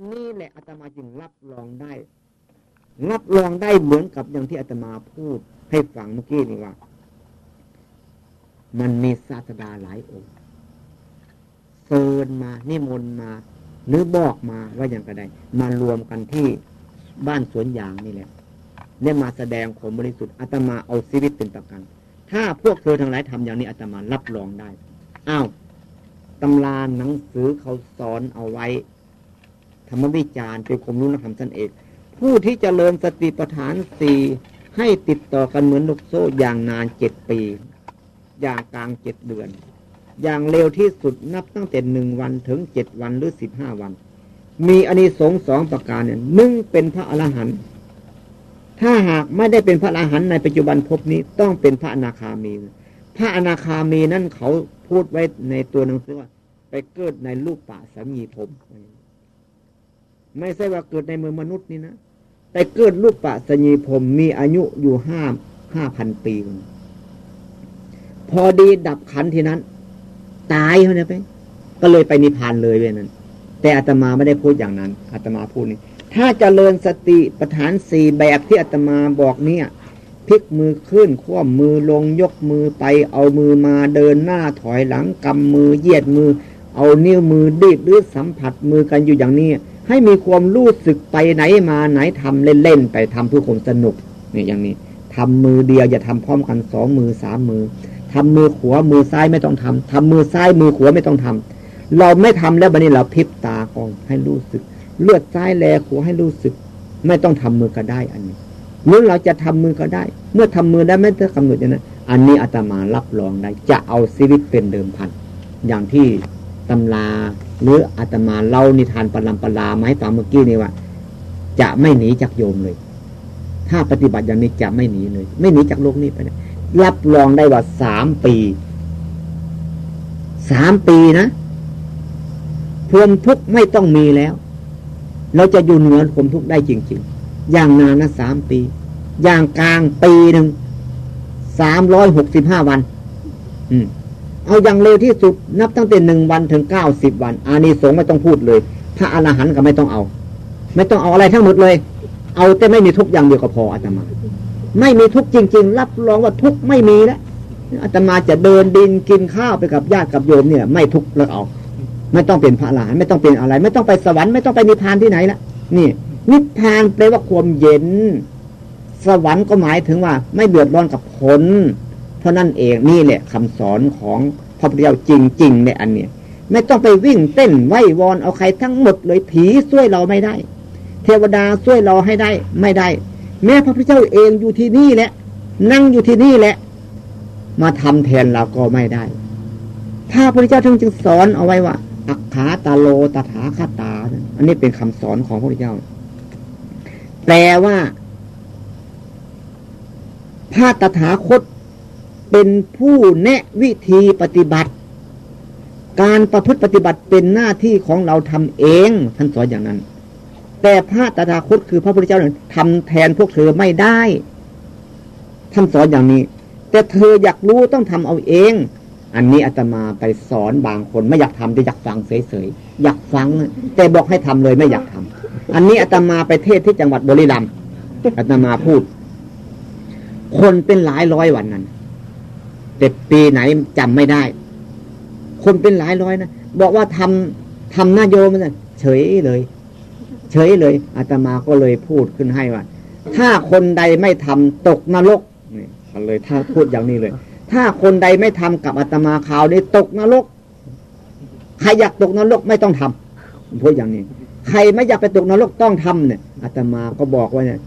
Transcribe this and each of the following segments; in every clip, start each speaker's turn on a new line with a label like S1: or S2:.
S1: นี่แหละอาตมาจึงรับรองได้ รับรองได้เหมือนกับอย่างที่อาตมาพูดให้ฟังเมื่อกี้นี่ว่า มันมีศาสดาหลายองค์เชิญมานิมนต์มา หรือบอกมาว่าอย่างกระไดมารวมกันที่บ้านสวนยางนี่แหละเนี่ยมาแสดงความบริสุทธิ์อาตมาเอาชีวิตเป็นประกัน ถ้าพวกเธอทั้งหลายทำอย่างนี้อาตมารับรองได้ อ้าวตำราหนังสือเขาสอนเอาไว้ รรมวิจารณ์เป็นความรู้นักธรรมสันเอกผู้ที่จเจริญสติปัฏฐานสี่ให้ติดต่อกันเหมือนลูกโซ่อย่างนานเจ็ดปี อย่างกลางเจ็ดเดือน อย่างเร็วที่สุดนับตั้งแต่หนึ่งวันถึงเจ็ดวันหรือสิบห้าวัน มีอนิสงส์สองประการเนี่ยหนึ่งเป็นพระอรหันต์ถ้าหากไม่ได้เป็นพระอรหันต์ในปัจจุบันพบนี้ต้องเป็นพระอนาคามี พระอนาคามีนั่นเขาพูดไว้ในตัวหนังสือว่าไปเกิดในรูปป่าสามีผม ไม่ใช่ว่าเกิดในเมืองมนุษย์นี่นะแต่เกิดรูปปะสญีผมมีอายุอยู่ห้าห้าพันปี พอดีดับขันทีนั้น ตายเขาเนี่ยไปก็เลยไปนิพพานเลยเว้ยนั้น แต่อาตมาไม่ได้พูดอย่างนั้นอาตมาพูดนี่ถ้าจเจริญสติปัฏฐานสี่แบบที่อาตมาบอกเนี่ยพลิกมือขึ้นคว่ำมือลงยกมือไป เอามือมาเดินหน้าถอยหลังกำมือเยียดมือ เอานิ้วมือดีดหรือสัมผัสมือกันอยู่อย่างนี้ ให้มีความรู้สึกไปไหนมาไหนทำเล่นๆไปทำเพื่อความสนุกเนี่ยอย่างนี้ทำมือเดียวอย่าทำพร้อมกันสองมือสามมือทำมือขวามือซ้ายไม่ต้องทำทำมือซ้ายมือขวาไม่ต้องทำเราไม่ทำแล้วบันนี้เราพิบตาก่อนให้รู้สึก เลือดซ้ายแลขวาให้รู้สึก ไม่ต้องทำมือก็ได้อันนี้หรือเราจะทำมือก็ได้ เมื่อทำมือได้ไม่ต้องกำหนดอย่างนั้นอันนี้อาตมารับรองได้จะเอาชีวิตเป็นเดิมพันอย่างที่ ตำราหรืออาตมาเล่านิทานปรำปลาไม้ฟังเมื่อกี้นี่ว่า จะไม่หนีจากโยมเลย ถ้าปฏิบัติอย่างนี้จะไม่หนีเลย ไม่หนีจากโลกนี้ไปนะรับรองได้ว่าสามปีสามปีนะพวมทุกข์ไม่ต้องมีแล้ว เราจะอยู่เหนือความทุกข์ได้จริง ๆ อย่างนานนะสามปี อย่างกลางปีหนึ่งสามร้อยหกสิบห้าวัน อืม เอาอย่างเร็วที่สุดนับตั้งแต่หนึ่งวันถึงเก้าสิบวันอานิสงส์ไม่ต้องพูดเลยพระอรหันต์ก็ไม่ต้องเอา ไม่ต้องเอาอะไรทั้งหมดเลย เอาแต่ไม่มีทุกอย่างเดียวก็พออาตมา ไม่มีทุกจริง ๆ รับรองว่าทุกไม่มีแล้วอาตมาจะเดินดินกินข้าวไปกับญาติกับโยมเนี่ย ไม่ทุกแล้วเอาไม่ต้องเป็นพระอรหันต์ไม่ต้องเป็นอะไร ไม่ต้องไปสวรรค์ไม่ต้องไปนิพพานที่ไหนละนี่ นิพพานแปลว่าความเย็น สวรรค์ก็หมายถึงว่า ไม่เดือดร้อนกับผล เพราะนั่นเองนี่แหละคำสอนของพระพุทธเจ้าจริงๆในอันเนี้ยไม่ต้องไปวิ่งเต้นไหววอนเอาใครทั้งหมดเลยผีช่วยเราไม่ได้ เทวดาช่วยเราให้ได้ ไม่ได้ แม้พระพุทธเจ้าเองอยู่ที่นี่แหละ นั่งอยู่ที่นี่แหละ มาทำแทนเราก็ไม่ได้ ถ้าพระพุทธเจ้าท่านจึงสอนเอาไว้ว่าอักขาตาโลตถาคตา อันนี้เป็นคำสอนของพระพุทธเจ้า แปลว่าพระตถาคต เป็นผู้แนะวิธีปฏิบัติ การประพฤติปฏิบัติเป็นหน้าที่ของเราทำเองท่านสอนอย่างนั้น แต่พระตถาคตคือพระพุทธเจ้าทำแทนพวกเธอไม่ได้ท่านสอนอย่างนี้ แต่เธออยากรู้ต้องทำเอาเอง อันนี้อาตมาไปสอนบางคนไม่อยากทำแต่อยากฟังเฉยๆอยากฟัง แต่บอกให้ทำเลยไม่อยากทำอันนี้อาตมาไปเทศที่จังหวัดบุรีรัมย์อาตมาพูด คนเป็นหลายร้อยวันนั้น แต่ปีไหนจำไม่ได้ คนเป็นหลายร้อยนะบอกว่าทำทำหน้าโยมนะเฉยเลย เฉยเลยอาตมาก็เลยพูดขึ้นให้ว่า ถ้าคนใดไม่ทำตกนรกนี่เลยถ้าพูดอย่างนี้เลย ถ้าคนใดไม่ทำกับอาตมาข่าวนี้ตกนรกใครอยากตกนรกไม่ต้องทำพูดอย่างนี้ ใครไม่อยากไปตกนรกต้องทำเนี่ยอาตมาก็บอกว่าเนี่ย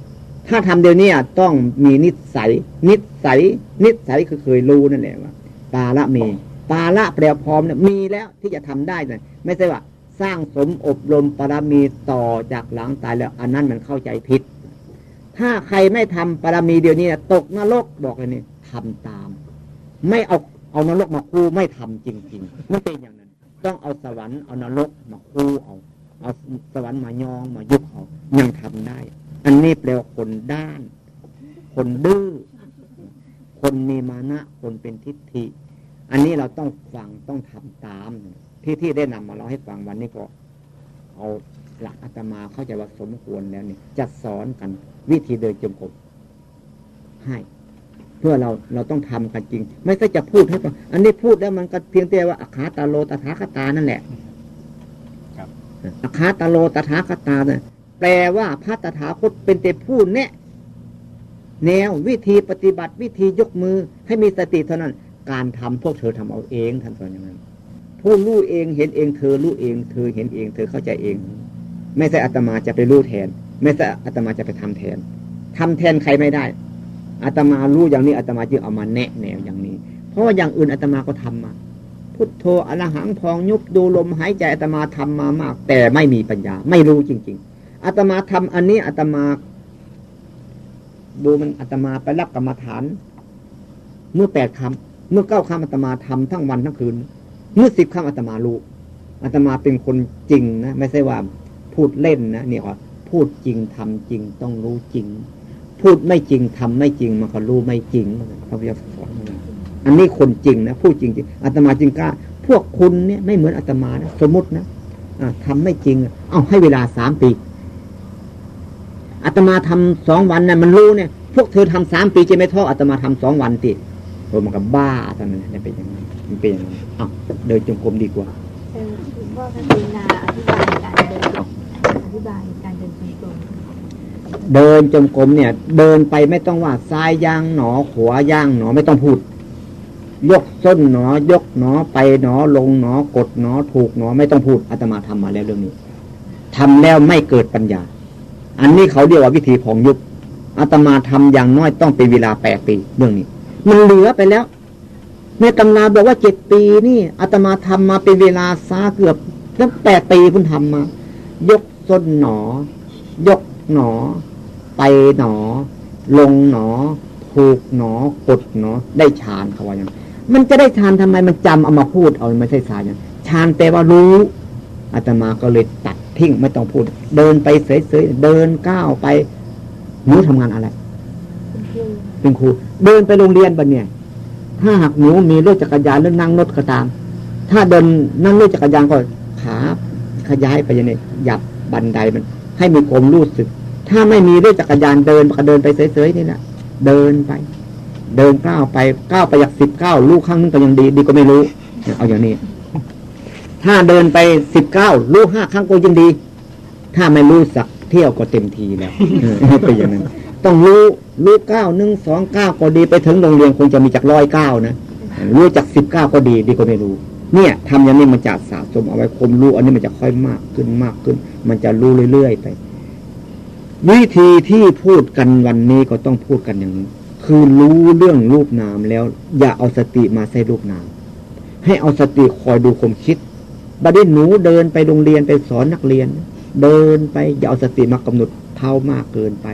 S1: ถ้าทำเดี๋ยวนี้ต้องมีนิสัยนิ สัยนิสัยคือเคยรู้นั่นแหละว่าปาละมี ปาละแปลพร้อมเนี่ยมีแล้วที่จะทำได้เลยไม่ใช่ว่า สร้างสมอบรมปรมีต่อจากหลังตายแล้ว อันนั้นมันเข้าใจผิด ถ้าใครไม่ทำปรมีเดียวนี้ตกนรกบอกเลยนี่ทำตาม ไม่เอาเอานรกมาคู่ไม่ทำจริงๆไม่เป็นอย่างนั้น ต้องเอาสวรรค์เอานรกมาคู่เอา เอาสวรรค์มายองมายุบเอายังทำได้ อันนี้แปลว่าคนด้าน คนดื้อ คนมีมานะคนเป็นทิฏฐิ อันนี้เราต้องฟังต้องทำตาม ที่ที่ได้นำมาเราให้ฟังวันนี้ก็ เอาหลักอาตมาเข้าใจว่าสมควรแล้วเนี่ยจะสอนกันวิธีเดินจงกรมให้เพื่อเราเราต้องทำกันจริง ไม่ใช่จะพูดให้ฟังอันนี้พูดแล้วมันก็เพียงแต่ว่าอาคาตาโลตถาคตานั่นแหละอาคาตาโลตถาคตาเนี่ยแปลว่าพระตถาคตเป็นแต่พูดเนี่ย แนววิธีปฏิบัติวิธียกมือให้มีสติเท่านั้น การทำพวกเธอทำเอาเองท่านสอนอย่างนั้นผู้รู้เองเห็นเองเธอรู้เอง เธอเห็นเองเธอเข้าใจเอง ไม่ใช่อัตมาจะไปรู้แทน ไม่ใช่อัตมาจะไปทำแทนทำแทนใครไม่ได้อัตมารู้อย่างนี้อัตมาจึงเอามาแนะแนวอย่างนี้ เพราะว่าอย่างอื่นอัตมาก็ทำมา พุทโธอรหังพองยุบดูลมหายใจอัตมาทำมามาก แต่ไม่มีปัญญา ไม่รู้จริง ๆอัตมาทำอันนี้อัตมา ดูมันอาตมาไปรับกรรมฐาน เมื่อแปดคำเมื่อเก้าคำอาตมาทำทั้งวันทั้งคืน เมื่อสิบคำอาตมารู้อาตมาเป็นคนจริงนะไม่ใช่ว่าพูดเล่นนะเนี่ยว่าพูดจริงทำจริงต้องรู้จริง พูดไม่จริงทำไม่จริงมันก็รู้ไม่จริงพระพุทธเจ้าสอนอันนี้คนจริงนะพูดจริงจริงอาตมาจริงกล้าพวกคุณเนี่ยไม่เหมือนอาตมานะสมมตินะทำไม่จริง เอาให้เวลาสามปี อาตมาทำสองวันนะ่ะมันรู้เนี่ย พวกเธอทำสามปีจะไม่ท้ออาตมาทำสองวันติโอ้มันก็บ้าตอนนั้นจะเป็นยังไงมันเป็นยังไงอ้าวเดินจงกรมดีกว่า
S2: พ่อท่านดีนาอธิบายการเดินอธิบายการเดินจงกรม
S1: เดินจงกรมเนี่ย เดินไปไม่ต้องว่าซ้ายย่างหนอขวาย่างหนอไม่ต้องพูด ยกส้นหนอยกหนอไปหนอลงหนอกดหนอถูกหนอไม่ต้องพูดอาตมาทำมาแล้วเรื่องนี้ทำแล้วไม่เกิดปัญญา อันนี้เขาเรียกว่าวิธีของยุคอาตมาทำอย่างน้อยต้องเป็นเวลาแปดปีเรื่องนี้ มันเหลือไปแล้วในตำราบอกว่าเจ็ดปีนี่อาตมาทำมาเป็นเวลาซาเกือบตั้งแปดปีคุณทำมา ยกส้นหนอ ยกหนอ ไปหนอ ลงหนอผูกหนอกดหนอ ได้ฌานเขาว่าอย่างมันจะได้ฌานทำไมมันจำเอามาพูดเอาไม่ใช่ฌานอย่างฌานแต่ว่ารู้อาตมาก็เลยตัด ทิ้งไม่ต้องพูด เดินไปเฉยๆเดินก้าวไปหนูทำงานอะไร เป็นครู เดินไปโรงเรียนบันเนี่ย ถ้าหากหนูมีรถจักรยานหรือนั่งรถก็ตาม ถ้าเดินนั่งรถจักรยานก็ขาขยายไปย่างนี้หยับบันไดมัน ให้มีความรู้สึก ถ้าไม่มีรถจักรยานเดินก็เดินไปเฉยๆนี่แหละเดินไป เดินก้าวไปก้าวไปอยากสิบก้าวลูกข้างนึงก็ยังดี ดีก็ไม่รู้ เอาอย่างนี้ ถ้าเดินไปสิบเก้ารู้ห้าครั้งก็ยังดี ถ้าไม่รู้สักเที่ยวก็เต็มทีแล้วเป็นอย่างนั้น ต้องรู้รู้เก้าหนึ่งสองเก้าก็ดีไปถึงโรงเรียนคงจะมีจากร้อยเก้านะรู้จากสิบเก้าก็ดีดีก็ไม่รู้ เนี่ยทำอย่างนี้มันจะสะสมเอาไว้คมรู้ อันนี้มันจะค่อยมากขึ้นมากขึ้น มันจะรู้เรื่อยๆไป วิธีที่พูดกันวันนี้ก็ต้องพูดกันอย่างนี้คือรู้เรื่องรูปนามแล้ว อย่าเอาสติมาใส่รูปนาม ให้เอาสติคอยดูความคิด บัดนี้หนูเดินไปโรงเรียนไปสอนนักเรียน เดินไปอย่าเอาสติมากำหนดเท้ามากเกินไป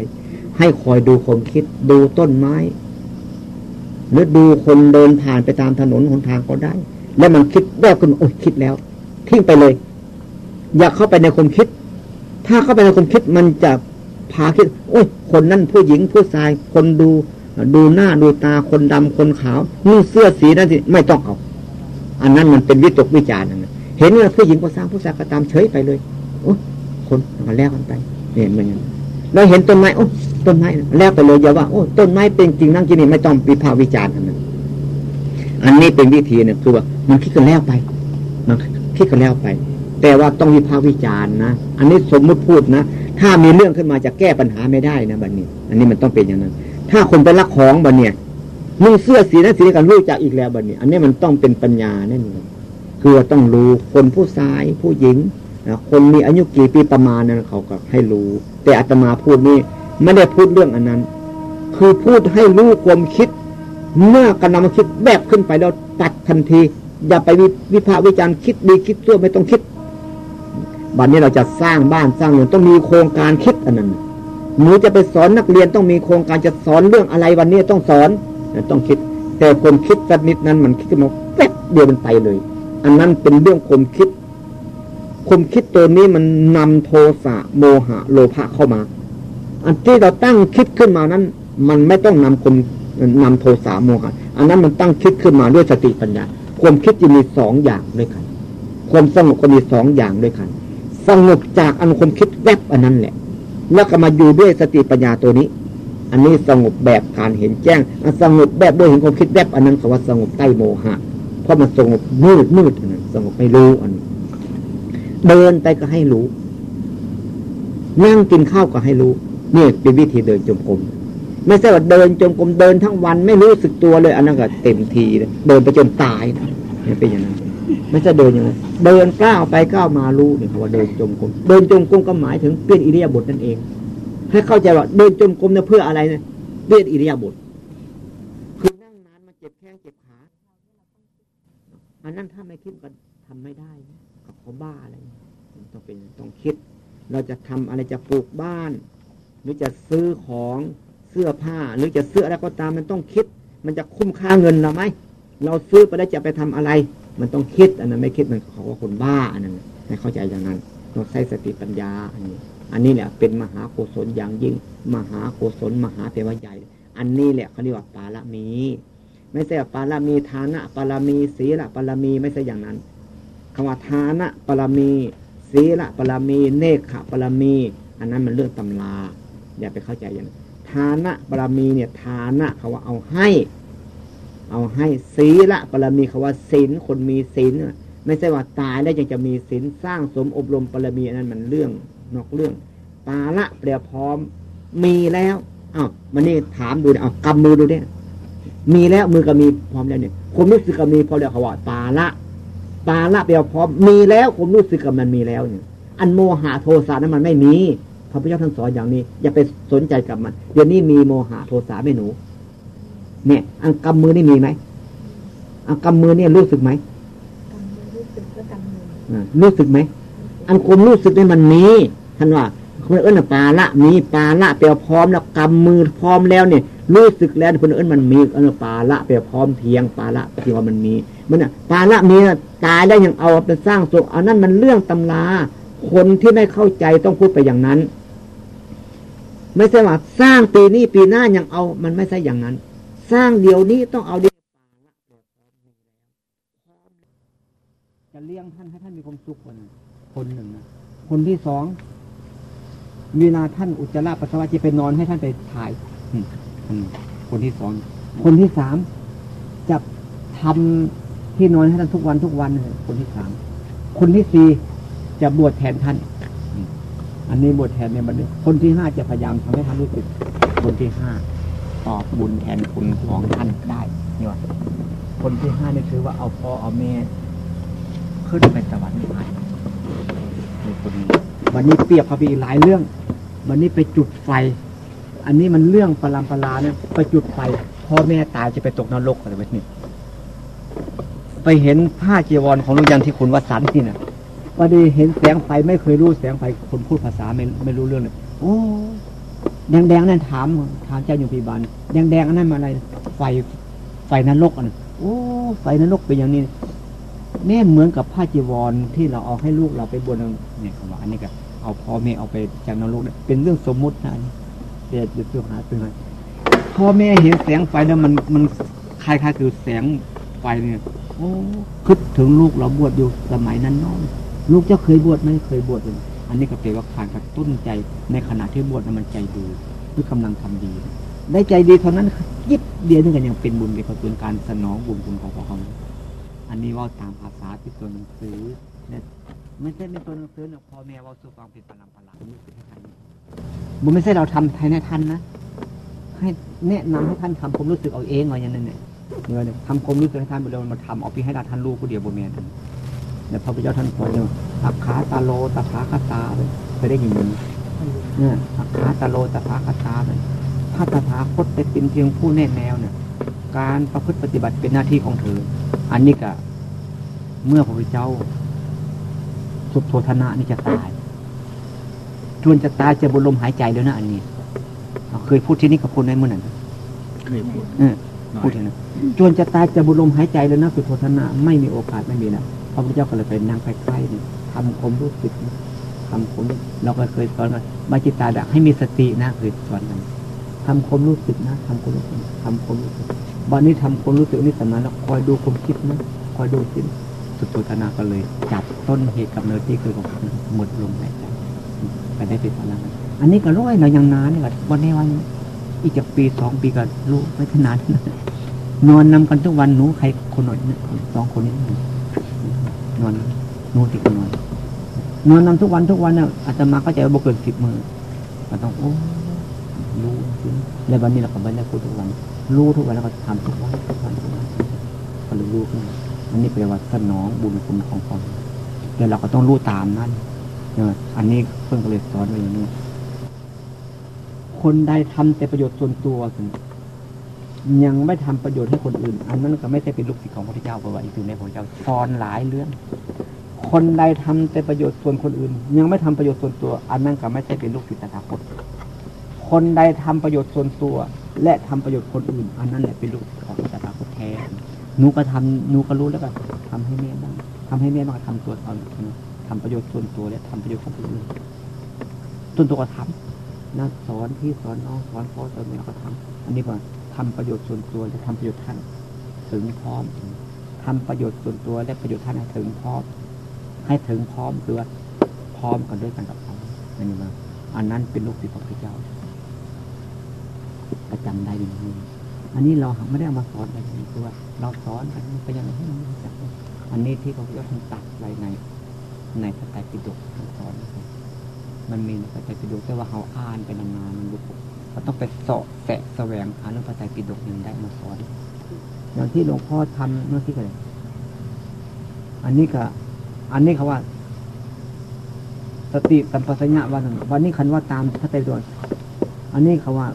S1: ให้คอยดูความคิดดูต้นไม้หรือดูคนเดินผ่านไปตามถนนหนทางก็ได้ แล้วมันคิดแวบขึ้นโอ้ยคิดแล้ว ทิ้งไปเลย อย่าเข้าไปในความคิด ถ้าเข้าไปในความคิดมันจะพาคิด โอ้ยคนนั้นผู้หญิงผู้ชาย คนดูดูหน้าดูตาคนดำคนขาวนุ่งเสื้อสีนั่นสิไม่ต้องเอา อันนั้นมันเป็นวิตกวิจารณ์นะ เห็นว่าผู้หญิงก็สร้างผู้ชายก็ตามเฉยไปเลยโอ้คนมาแล้วกันไปเห็นมันเราเห็นต้นไม้โอ้ต้นไม้แล้วไปเลยอย่าว่าโอ้ต้นไม้เป็นจริงนั่งกินนี่ไม่ต้องวิพากษ์วิจารณ์กันอันนี้เป็นวิธีเนี่ยคือว่ามันคิดกันแล้วไป มันคิดกันแล้วไป แต่ว่าต้องวิพากษ์วิจารณ์นะอันนี้สมมุติพูดนะถ้ามีเรื่องขึ้นมาจะแก้ปัญหาไม่ได้นะบัดนี้ อันนี้มันต้องเป็นอย่างนั้น ถ้าคนไปรักของบัดเนี่ยนุ่งเสื้อสีนั้นสีนี้กันรู้จักอีกแล้วบัดนี้ อันนี้มันต้องเป็นปัญญาแน่นอน คือต้องรู้คนผู้ชายผู้หญิงคนมีอายุกี่ปีประมาณนั้นเขาก็ให้รู้ แต่อาตมาพูดนี่ไม่ได้พูดเรื่องอันนั้น คือพูดให้รู้ความคิด เมื่อกำลังคิดแบบขึ้นไปแล้วตัดทันที อย่าไปวิพากษ์วิจารณ์คิดดีคิดชั่วไม่ต้องคิดบัดนนี้เราจะสร้างบ้านสร้างเรือนต้องมีโครงการคิดอันนั้นหนูจะไปสอนนักเรียนต้องมีโครงการจะสอนเรื่องอะไรวันนี้ต้องสอนต้องคิด แต่คนคิดสักนิดนั้นมันคิดมาแป๊บเดียวมันไปเลย อันนั้นเป็นเรื่องคมคิดคมคิดตัวนี้มันนำโทสะโมหะ โลภะเข้ามา อันที่เราตั้งคิดขึ้นมานั้น มันไม่ต้องนำคมนำโทสะโมหะ อันนั้นมันตั้งคิดขึ้นมาด้วยสติปัญญาความคิดจะมีสองอย่างด้วยกัน ความสงบก็มีสองอย่างด้วยกัน สงบจากอารมณ์ความคิดแวบอันนั้นแหละ แล้วก็มาอยู่ด้วยสติปัญญาตัวนี้ อันนี้สงบแบบการเห็นแจ้งสงบแบบด้วยเห็นความคิดแวบอันนั้นเขาว่าสงบใต้โมหะ ราะมันสงบมืดมืดอันนั้นสงบไม่รู้อันนี้เดินไปก็ให้รู้ นั่งกินข้าวก็ให้รู้นี่เป็นวิธีเดินจงกรมไม่ใช่ว่าเดินจงกรมเดินทั้งวันไม่รู้สึกตัวเลย อันนั้นก็เต็มทีเลยเดินไปจนตายนะนี่เป็นอย่างนั้นไม่ใช่เดินอย่างนั้นเดินก้าวไปก้าวมารู้เนี่ยว่าเดินจงกรมเดินจงกรมก็หมายถึงเปลี่ยนอิริยาบถนั่นเองให้เข้าใจว่าเดินจงกรมเนี่ยเพื่ออะไรเนี่ยเปลี่ยนอิริยาบถคือนั่งนานมันเจ็บแข้งเจ็บขา อันนั้นถ้าไม่คิดก็ทำไม่ได้กับเขาบ้าอะไรต้องเป็นต้องคิด เราจะทำอะไรจะปลูกบ้าน หรือจะซื้อของเสื้อผ้า หรือจะซื้ออะไรก็ตามมันต้องคิด มันจะคุ้มค่าเงินเราไหมเราซื้อไปแล้วจะไปทำอะไร มันต้องคิด อันนั้นไม่คิดมันเขาว่าคนบ้าอันนั้นให้เข้าใจอย่างนั้นต้องใช้สติปัญญาอันนี้ อันนี้แหละเป็นมหาโกศลอย่างยิ่ง มหาโกศลมหาเทวใหญ่ อันนี้แหละเขาเรียกว่าปาละมี ไม่ใช่ปาละมีฐานะปาละมีศีละปาละมีไม่ใช่อย่างนั้นคำว่าฐานะปาละมีศีละปาละมี เนคขะปาละมี อันนั้นมันเรื่องตำราอย่าไปเข้าใจอย่างนั้นฐานะปารมีเนี่ยฐานะเขาว่าเอาให้ เอาให้ศีละปารมีเขาว่าศีลคนมีศีลไม่ใช่ว่าตายแล้วยังจะมีศีลสร้างสมอบรมปารมีอันนั้นมันเรื่องนอกเรื่องปาละเปรียพร้อมมีแล้วอ้าวมันนี่ถามดูเนี่ยเอากำมือดูเนี่ย มีแล้วมือก็มีพร้อมแล้วเนี่ยความรู้สึกก็มีพอแล้วเขาว่าปาละปาละเปรียบพร้อมมีแล้วความรู้สึกกับมันมีแล้วเนี่ย อันโมหะโทสะนั้นมันไม่มีพระพุทธเจ้าท่านสอนอย่างนี้ อย่าไปสนใจกับมัน เดี๋ยวนี้มีโมหะโทสะไม่หนู เนี่ย อันกำมือนี่มีไหมอันกำมือเนี่ยรู้สึกไหม
S2: กำมือรู้สึกก็กำมือ
S1: อ่ารู้สึกไหมอันความรู้สึกนี่มันมีท่านว่า คนเอิ้นปาละมีปาละเปรียพร้อมแล้วกำมือพร้อมแล้วเนี่ยรู้สึกแล้วคนเอิ้นมันมีเอิ้นปาละเปรียพร้อมเพียงปาละที่ว่ามันมี มันอะปาละมีตายแล้วยังเอาไปสร้างสุขอันนั้นมันเรื่องตำราคนที่ไม่เข้าใจต้องพูดไปอย่างนั้น ไม่ใช่ว่าสร้างปีนี้ปีหน้ายังเอา มันไม่ใช่อย่างนั้น สร้างเดี๋ยวนี้ต้องเอาเดี๋ยวจะเลี้ยงท่านให้ท่านมีความสุขคนคนหนึ่งนะคนที่สอง เวลาท่านอุจจาระปัสสาวะจะไปนอนให้ท่านไปถ่ายอืมอืมคนที่สองคนที่สามจะทำที่นอนให้ท่านทุกวันทุกวันเลยคนที่สามคนที่สี่จะบวชแทนท่าน อันนี้บทแทนในบัดนี้คนที่ห้าจะพยายามทำให้ท่านรู้สึกคนที่ห้าตอบบุญแทนคุณของท่านได้นี่ว่าคนที่ห้านี่คือว่าเอาพ่อเอาแม่ขึ้นไปสวรรค์นิพพานในคนนี้ วันนี้เปรียบเขาไปอีกหลายเรื่อง วันนี้ไปจุดไฟ อันนี้มันเรื่องปรามปราเนี่ยไปจุดไฟพ่อแม่ตายจะไปตกนรกอะไรแบบนี้ไปเห็นผ้าจีวรของลุงยันที่คุณวสันต์นี่นะวันนี้เห็นแสงไฟไม่เคยรู้แสงไฟคนพูดภาษาไม่ไม่รู้เรื่องเลยโอ้แดงๆนั่นถามถามเจ้าอยู่พิบาลแดงๆอันนั้นมาอะไร ไฟไฟนรกอันนั้นโอ้ไฟนรกเป็นอย่างนี้ แน่เหมือนกับผ้าจีวรที่เราเอาให้ลูกเราไปบนเนี่ยคำว่าอันนี้ก็เอาพ่อแม่เอาไปจากนรกเนี่ยเป็นเรื่องสมมุตินะอันนี้เดี๋ยวจะหาเป็นไงพ่อแม่เห็นแสงไฟแล้วมันมันคล้ายๆคือแสงไฟเนี่ยโอ้คิดถึงลูกเราบวชอยู่สมัยนั้นน้องลูกเจ้าเคยบวชไหมเคยบวชเลยอันนี้ก็แปลว่าการกระตุ้นใจในขณะที่บวชมันใจดีหรือกำลังทำดี ได้ใจดีเท่านั้นยิบเดียวนึงกันยังเป็นบุญเป็นเป็นการสนองบุญคุณของพระอง อันนี้ว่าตามภาษาที่ตัวหนังสือเนี่ยไม่ใช่เป็นตัวหนังสือนะพ่อแม่ว่าสู่ฟังเป็นพลังพลังนี่คือให้ท่านบุญไม่ใช่เราทำให้ท่านนะให้แนะนำให้ท่านทำความรู้สึกเอาเองว่าอย่างนั้นเนี่ยเนี่ยทำความรู้สึกให้ท่านบุญเรามาทำเอาไปให้ท่านรู้ผู้เดียวบุญเมียนเนี่ยพระพุทธเจ้าท่านสอนเนี่ยอักขาตาโลตถาคตาเลยเคยได้ยินไหมเนี่ยอักขาตาโลตถาคตาเลยพระตถาคตเป็นเพียงผู้แน่แนวเนี่ย การประพฤติปฏิบัติเป็นหน้าที่ของเธอ อันนี้ก็เมื่อพระพุทธเจ้า สุโธธนะนี่จะตายจวนจะตายจะบนลมหายใจแล้วนะอันนี้เคยพูดที่นี่กับพูดในเมื่อนั้น
S3: เคยพูด
S1: เออพูดเห็นนะจวนจะตายจะบุลมหายใจแล้วนะสุโธธนะไม่มีโอกาสไม่มีนะพระพุทธเจ้าก็เลยไปนั่งใกล้ๆนี่ทำความรู้สึกนะทำความเราก็เคยสอนกันมาจิตตาดักให้มีสตินะเคยสอนกันทำความรู้สึกนะทำความรู้สึกทำความรู้สึก วันนี้ทำความรู้สึกนี่สำนักแล้วคอยดูความคิดนะคอยดูสิสสุดโทธนาก็เลย จับต้นเหตุกับเนิดที่คือของหมดลมหายใจไปได้เป็นพลังงาอันนี้ก็ร้อยเรายังนานนี่ก็วันนี้วันอีกจะปีสองปีก็รู้ไม่ขนาดนั้นนอนนำกันทุกวันหนูใครคนหน่อยเนี่ยสองคนนี้นอนหนูติดนอนนอนนำทุกวันทุกวันเนี่ยอาตมาก็จะบ่เกินสิบมือก็ต้องโอ้รู้แล้ววันนี้เราก็ไม่ได้พูดทุกวัน รู้ทุกวันแล้วก็ทำทุกวันทุกวันทุกวันก็ลยรู้ขึ้นอันนี้แปลว่าสนองบุญคุณของพ่อแต่เราก็ต้องรู้ตามนั่นเนอะอันนี้เพิ่งก็เลยสอนไว้อย่างนี้คนใดทำแต่ประโยชน์ส่วนตัวสิยังไม่ทำประโยชน์ให้คนอื่น อันนั้นก็ไม่ใช่เป็นลูกศิษย์ของพระพุทธเจ้าเพราะว่าอีกถึงในพระพุทธเจ้าสอนหลายเรื่อง คนใดทำแต่ประโยชน์ส่วนคนอื่น ยังไม่ทำประโยชน์ส่วนตัว อันนั้นก็ไม่ใช่เป็นลูกศิษย์ตถาคตคนใดทำประโยชน์ส่วนตัว และทำประโยชน์คนอื่น อันนั้นแหละเป็นลูกศิษย์ของตถาคตแท้หนูก็ทำหนูก็รู้แล้วก็ทำให้แม่บ้างทำให้แม่บ้างก็ทำตัวตอนทำประโยชน์ส่วนตัวและทำประโยชน์ของคนอื่นส่วนตัวก็ทำนะสอนพี่สอนน้องสอนพ่อสอนแม่ก็ทำอันนี้ก็ทำประโยชน์ส่วนตัวและทำประโยชน์ท่านถึงพร้อมทำประโยชน์ส่วนตัวและประโยชน์ท่านให้ถึงพร้อม ให้ถึงพร้อมคือว่าพร้อมกันด้วยกันกับเขาอันนี้ว่าอันนั้นเป็นลูกศิษย์ของพระเจ้า ประจำได้ดีอันนี้เราไม่ได้เอามาสอนอะไรนี้คือว่าเราสอนกันไปยังไงให้มันรู้จักอันนี้ที่เขาเรียกว่ตัดไว้ใน ในพระไตรปิฎกทาสอน มันมีพระไตรปิฎกแต่ว่าเขาอ่านไปนานๆมันบุกเราต้องไปเสาะแสะแสวงหาเรื่องพระไตรปิฎกยังได้มาสอนอย่างที่หลวงพ่อทำเมื่อที่เกิดอันนี้ก็ อันนี้เขาว่า สติสัมปชัญญะวันวันนี้คันว่าตามพระไตรปิฎกอันนี้เขาว่า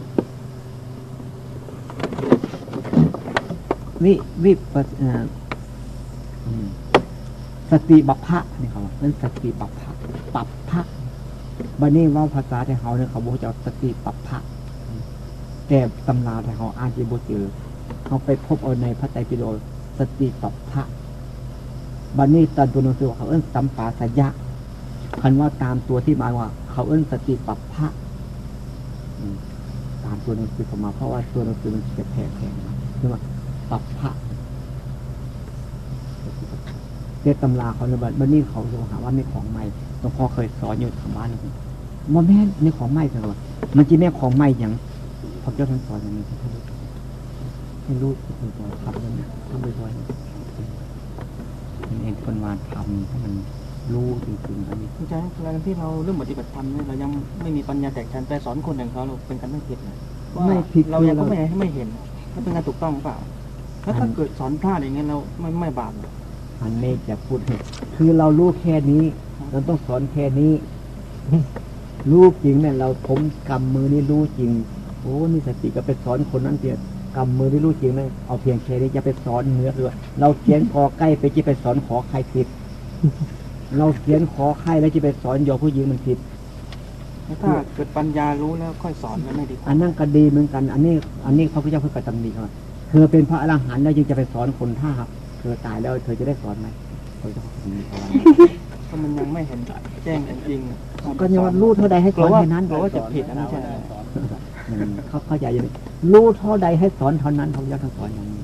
S1: วิวิปสติบัพพะนี่เขาว่าเป็นสติบัพพะปัปพะบันนี้ว่าภาษาไทยเขาเนี่ยเขาบอกจะเอาสติปัปพะแต่ตำราไทยเขาอ่านจีบุตรเขาไปพบเอาในพระไตรปิฎกสติปัปพะบันนี้ตันตัวหนังสือเขาเอิ้นสัมปาสัญญะคันว่าตามตัวที่มาว่า เขาเอิ้นสติปัปพะตามตัวหนังสือเขามาเพราะว่าตัวหนังสือมันจะแผ่แผ่คือว่าปั ปพะเรียกตำราเขาในบัดบันนี้เขาจะหาว่าไม่ของใหม่หลวงพ่อเคยสอนอยู่ทางบ้านนะมอแม่นนี่ของใหม่ใช่ไหมมันจีแม่ของใหม่อย่างพระเจ้าท่านสอนอย่างนี้ให้รู้ให้รู้ให้รู้ทำนั่นทำบ่อยๆมันเองคนวานทำให้มันรู้จริงๆอันนี้
S4: อาจารย์เวลาที่เราเริ่มปฏิบัติธรรมเนี่ยเรายังไม่มีปัญญาแตกฉานแต่สอนคนอย่างเขาเราเป็นการไม่ผิดนะว่า
S1: ไม่ผิด
S4: เรายัง
S1: คือเรา
S4: ก็ไม่ให้ไม่เห็นว่าเป็นการถูกต้องหรือเปล่า แล้วถ้าเกิดสอนพลาดอย่างเงี้ยเราไม่ไม่บาปเหรอ
S1: อันนี้จะพูดให้คือเรารู้แค่นี้ เราต้องสอนแค่นี้ รู้จริงเนี่ยเราผมกำมือนี่รู้จริง โอ้นี่สติก็ไปสอนคนนั้นเดียวกำมือนี่รู้จริงไหมเอาเพียงแค่นี้จะไปสอนเนื้อด้วยเราเขียนคอใกล้ไปจะไปสอนขอใครผิด เราเขียนขอใครแล้วจะไปสอนยอผู้หญิงมันผิด
S4: แล้วถ้าเกิดปัญญารู้แล้วค่อยสอนก็ไม่ดีกว่า
S1: อันนั้นก็ดีเหมือนกัน อันนี้ อันนี้พระพุทธเจ้าเพิ่งกระตำหนิว่า เธอเป็นพระอรหันต์แล้วยังจะไปสอนคนถ้าหากเธอตายแล้วเธอจะได้สอนไหมพระพุทธเจ้าตำหนิเอาไว้
S4: ก็มันยังไม่เห็นแจ้งจริงๆอะ
S1: ก็ยังว่ารู้เท่าใดให้
S4: ก
S1: ส
S4: ลั
S1: อ
S4: วนว่า
S1: แค่นั้น
S4: กลัวว่าจะผิดนะไม่ใช่เหรอ
S1: อืมเขาเข้าใจอย่างนี้รู้เท่าใดให้สอนเท่านั้นพระพุทธเจ้าท่านสอนอย่างนี้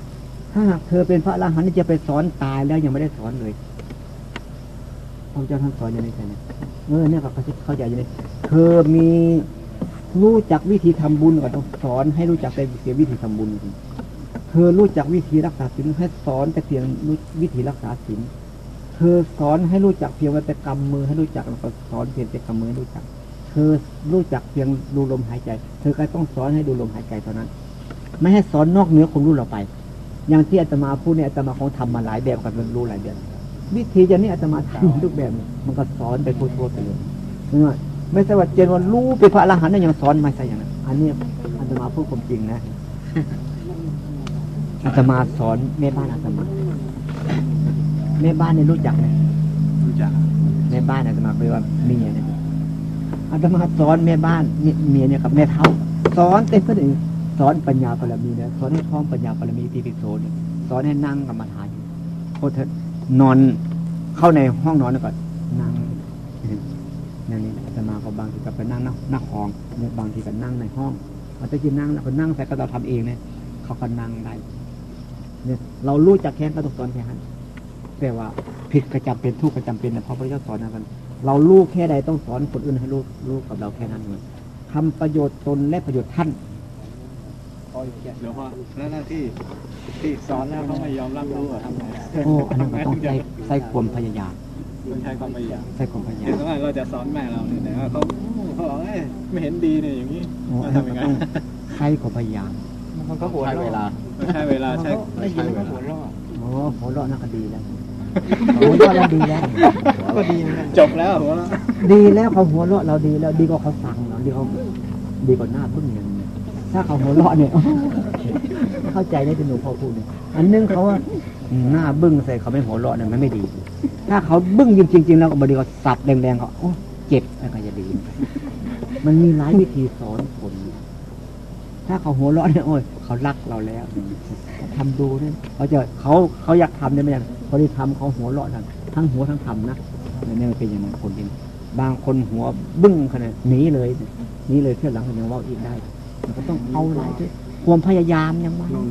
S1: ถ้าหากเธอเป็นพระอรหันต์จะไปสอนตายแล้วยังไม่ได้สอนเลยพระพุทธเจ้าท่านสอนอย่างนี้ใช่ไหมเออเนี่ยก็เข้าใจอย่างนี้เธอมีรู้จักวิธีทำบุญก็ต้องสอนให้รู้จักแต่เสียวิธีทำบุญ เธอรู้จักวิธีรักษาศีลให้สอนแต่เพียงรู้วิธีรักษาศีลเธอสอนให้รู้จักเพียงแต่กำมือให้รู้จักแล้วก็สอนเพียงแต่กำมือรู้จัก เธอรู้จักเพียงดูลมหายใจ เธอก็ต้องสอนให้ดูลมหายใจเท่านั้น ไม่ให้สอนนอกเหนือความรู้เราไป อย่างที่อาตมาพูดเนี่ยอาตมาของทำมาหลายแบบกับรู้หลายแบบวิธีจะนี่อาตมาทำทุกแบบมันก็สอนไปทั่วๆไปเลยไม่ว่าไม่ใช่ว่าเจนวันรู้เป็นพระอรหันต์เนี่ยยังสอนไม่ใช่อย่างนั้นอันนี้อาตมาพูดความจริงนะ อาตมาสอนแม่บ้านอาตมาแม่บ้านเนี่ยรู้จักไหม
S4: รู้จัก
S1: แม่บ้านอาตมาเรียกว่าเมียเนี่ยอาตมาสอนแม่บ้านเนี่ยเมียเนี่ยกับแม่เท่าสอนเต็มก็เลยสอนปัญญาปรมีเนี่ยสอนให้ท่องปัญญาปรมีปีปิโสเนี่ยสอนให้นั่งกรรมฐานโคตรนอนเข้าในห้องนอนแล้วก็นั่งนั่งนี่อาตมาก็บางทีก็ไปนั่งหน้าหน้าห้องเนี่ยบางทีก็นั่งในห้องอาจจะกินนั่งแล้วก็นั่งใส่ก็เราทำเองเนี่ยเขาก็นั่งได้ เนี่ยเรารู้จักแค่ก็ต้องสอนแค่นั้นแต่ว่าผิดก็จำเป็นทุกข์ก็จำเป็นนะเพราะพระเจ้าสอนนะกันเราลูกแค่ใดต้องสอนคนอื่นให้ลูกลูกกับเราแค่นั้นเองทำประโยชน์ตนและประโยชน์ท่าน
S5: หลวงพ่อแล้วหน้าที่ที่สอนแล้วเขาไม่ยอมรับรู้อะทำไง
S1: โอ้อันนั้นก็ต้องใส่ใส่ความพยายาม
S5: ต้องใช้ความพยายาม
S1: ใส่ความพยายา
S5: เห็
S1: ม
S5: นว่าเราจะสอนแม่เราเนี่ยแต่ว่าเขาเขาบอกเอ้ยไม่เห็นดีเนี่ยอย่างนี้
S1: โอ้อั
S5: เรา
S1: นนั้น
S5: ทำยังไง
S1: ก็ต้องใช้ความพยายาม
S5: มันก็หัวเวลาใช้เวลาใช้ได้ยินก็หัวเราะ
S1: โอ้หัวเราะนั่นก็ดีแล้วหัวเราะแล้วดีแล้ว
S5: ก็ดีเหมือนกันจบแล้วหัวเราะ
S1: ดีแล้วเขาหัวเราะเราดีแล้วดีกว่าเขาฟังเราดีเขาดีกว่าหน้าพึ่งอย่างนี้ถ้าเขาหัวเราะเนี่ยเข้าใจได้ที่หนูพอพูดเนี่ยอันนึงเขาว่าหน้าบึ้งใส่เขาไม่หัวเราะเนี่ยมันไม่ดี ถ้าเขาบึ้งจริงๆแล้วก็บดีก็สับแรงๆเขาโอ้เจ็บอะไรจะดี มันมีหลายวิธีสอนคน ถ้าเขาหัวเราะเนี่ยโอ้ยเขารักเราแล้วทำดูเนี่ยเขาจะเขาเขาอยากทำเนี่ยไม่อยากพอดีทำเขาหัวเราะนั่นทั้งหัวทั้งทำนะนี่มันเป็นอย่างนั้นคนจริงบางคนหัวบึ้งขนาดหนีเลยหนีเลยเที่ยวหลังยังว่าอีกได้มันก็ต้องเอาหลายที่ความพยายามยังว่า
S5: ลง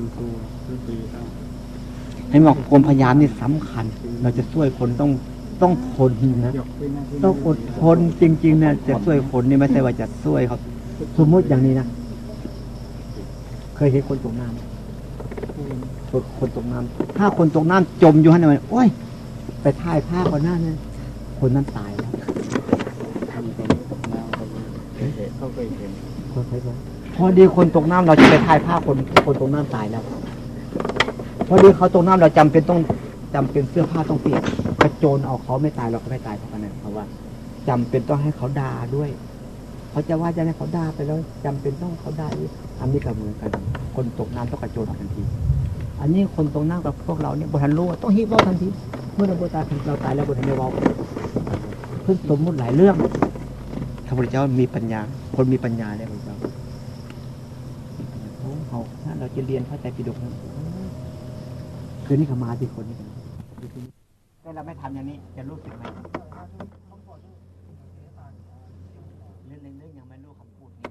S1: ให้บอกความพยายามนี่สำคัญ เราจะช่วยคนต้องต้องทนนะต้องอดทนจริงๆเนี่ยจะช่วยคนนี่ไม่ใช่ว่าจะช่วยเขาสมมติอย่างนี้นะ ยเห็นคนตกน้ำไหมคนคนตกน้ำถ้าคนตกน้ำจมอยู่ฮะเนี่ยโอ้ย ไปถ่ายภาพก่อนหน้าเนี่ยคนนั้นตายแล้ว
S5: เขาเคยเห็น
S1: คนเคยบอกพอดีคนตกน้ำเราจะไปถ่ายภาพคนคนตกน้ำตายแล้วพอดีเขาตกน้ำเราจำเป็นต้องจำเป็นเสื้อผ้าต้องเปลี่ยนกระโจนเอาเขาไม่ตายเราก็ไม่ตายเพราะกันนะเพราะว่าจำเป็นต้องให้เขาด่าด้วย เขาจะว่าจะให้เขาด่าไปแล้วจำเป็นต้องเขาด่าด้วยอันนี้ก็เหมือนกัน คนตกน้ำต้องกระโจนออกทันที อันนี้คนตกน้ำกับพวกเราเนี่ยบุทันรู้ว่าต้องฮิบว่าทันทีเมื่อเราบุตายเราตายแล้วบุทันได้เว่าเพิ่งสมมุติหลายเรื่องพระพุทธเจ้ามีปัญญา คนมีปัญญาเนี่ยพระพุทธเจ้าโอ้เขาถ้าเราจะเรียนเข้าใจปิฎกนะคืนนี้เขามาที่คนนี้กันแต่เราไม่ทำอย่างนี้จะรู้สึกไหม เรื่องหนึ่งเรื่องยังไม่รู้คำพูดนี้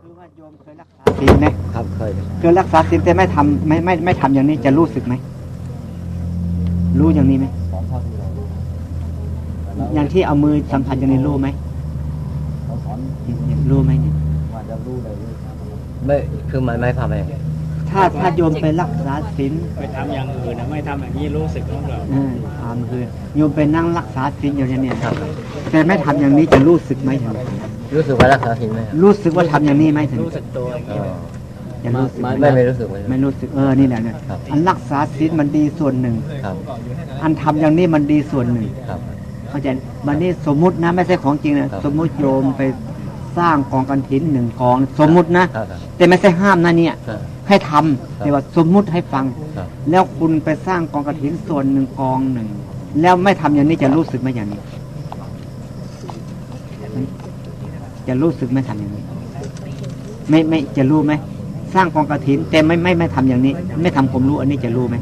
S1: คือว่า โยมเคยรักษาศีลไหม
S6: ครับเคย
S1: เคยรักษาศีลแต่ไม่ทำไม่ไม่ไม่ทำอย่างนี้จะรู้สึกไหมรู้อย่างนี้ไหม
S6: ของเท่าที่เรา
S1: อย่างที่เอามือสัมผัสอย่างนี้รู้ไหม
S6: เขาสอน
S1: รู้ไหมเนี่ย
S6: ว่าจะรู้เลยไม่คือมันไม่ทำเอง
S1: ถ้าถ้าโยมไปรักษาศีล
S5: ไปทำอย่างอื่นนะไม่ทำอย่างนี้รู้สึกของเรา
S1: เออทำคือโยมไปนั่งรักษาศีลอยู่เนี่ยครับแต่ไม่ทำอย่างนี้จะรู้สึกไหมถึง
S6: รู้สึกว่ารักษาศีลไหม
S1: รู้สึกว่าทำอย่างนี้ไหมถึง
S5: รู้สึกตัวอย่าง
S6: อ๋
S5: นี้
S6: อ
S1: จะรู้สึกไหม
S6: ไม่ไม่รู้สึก
S1: ไม่รู้สึกเออนี่แหละเนี่ย
S6: ครับ
S1: อันรักษาศีลมันดีส่วนหนึ่ง
S6: ครับ
S1: อันทำอย่างนี้มันดีส่วนหนึ่ง
S6: ครับ
S1: เข้าใจบันนี้สมมุตินะไม่ใช่ของจริงนะครับสมมุติโยมไปสร้างกองกันถินหนึ่งกองสมมุตินะ
S6: ครับ
S1: แต่ไม่ใช่ห้ามนะเนี่ย
S6: ครับ
S1: ให้ทำแต่ว่าสมมุติให้ฟัง
S6: ครับ
S1: แล้วคุณไปสร้างกองกระถินส่วนหนึ่งกองหนึ่ง แล้วไม่ทำอย่างนี้จะรู้สึกไหมอย่างนี้ จะรู้สึกไหม่ทำอย่างนี้ ไม่ไม่จะรู้ไหมสร้างกองกระถินแต่ไม่ไม่ไม่ทำอย่างนี้ ไม่ทำผมรู้อันนี้จะรู้ไหม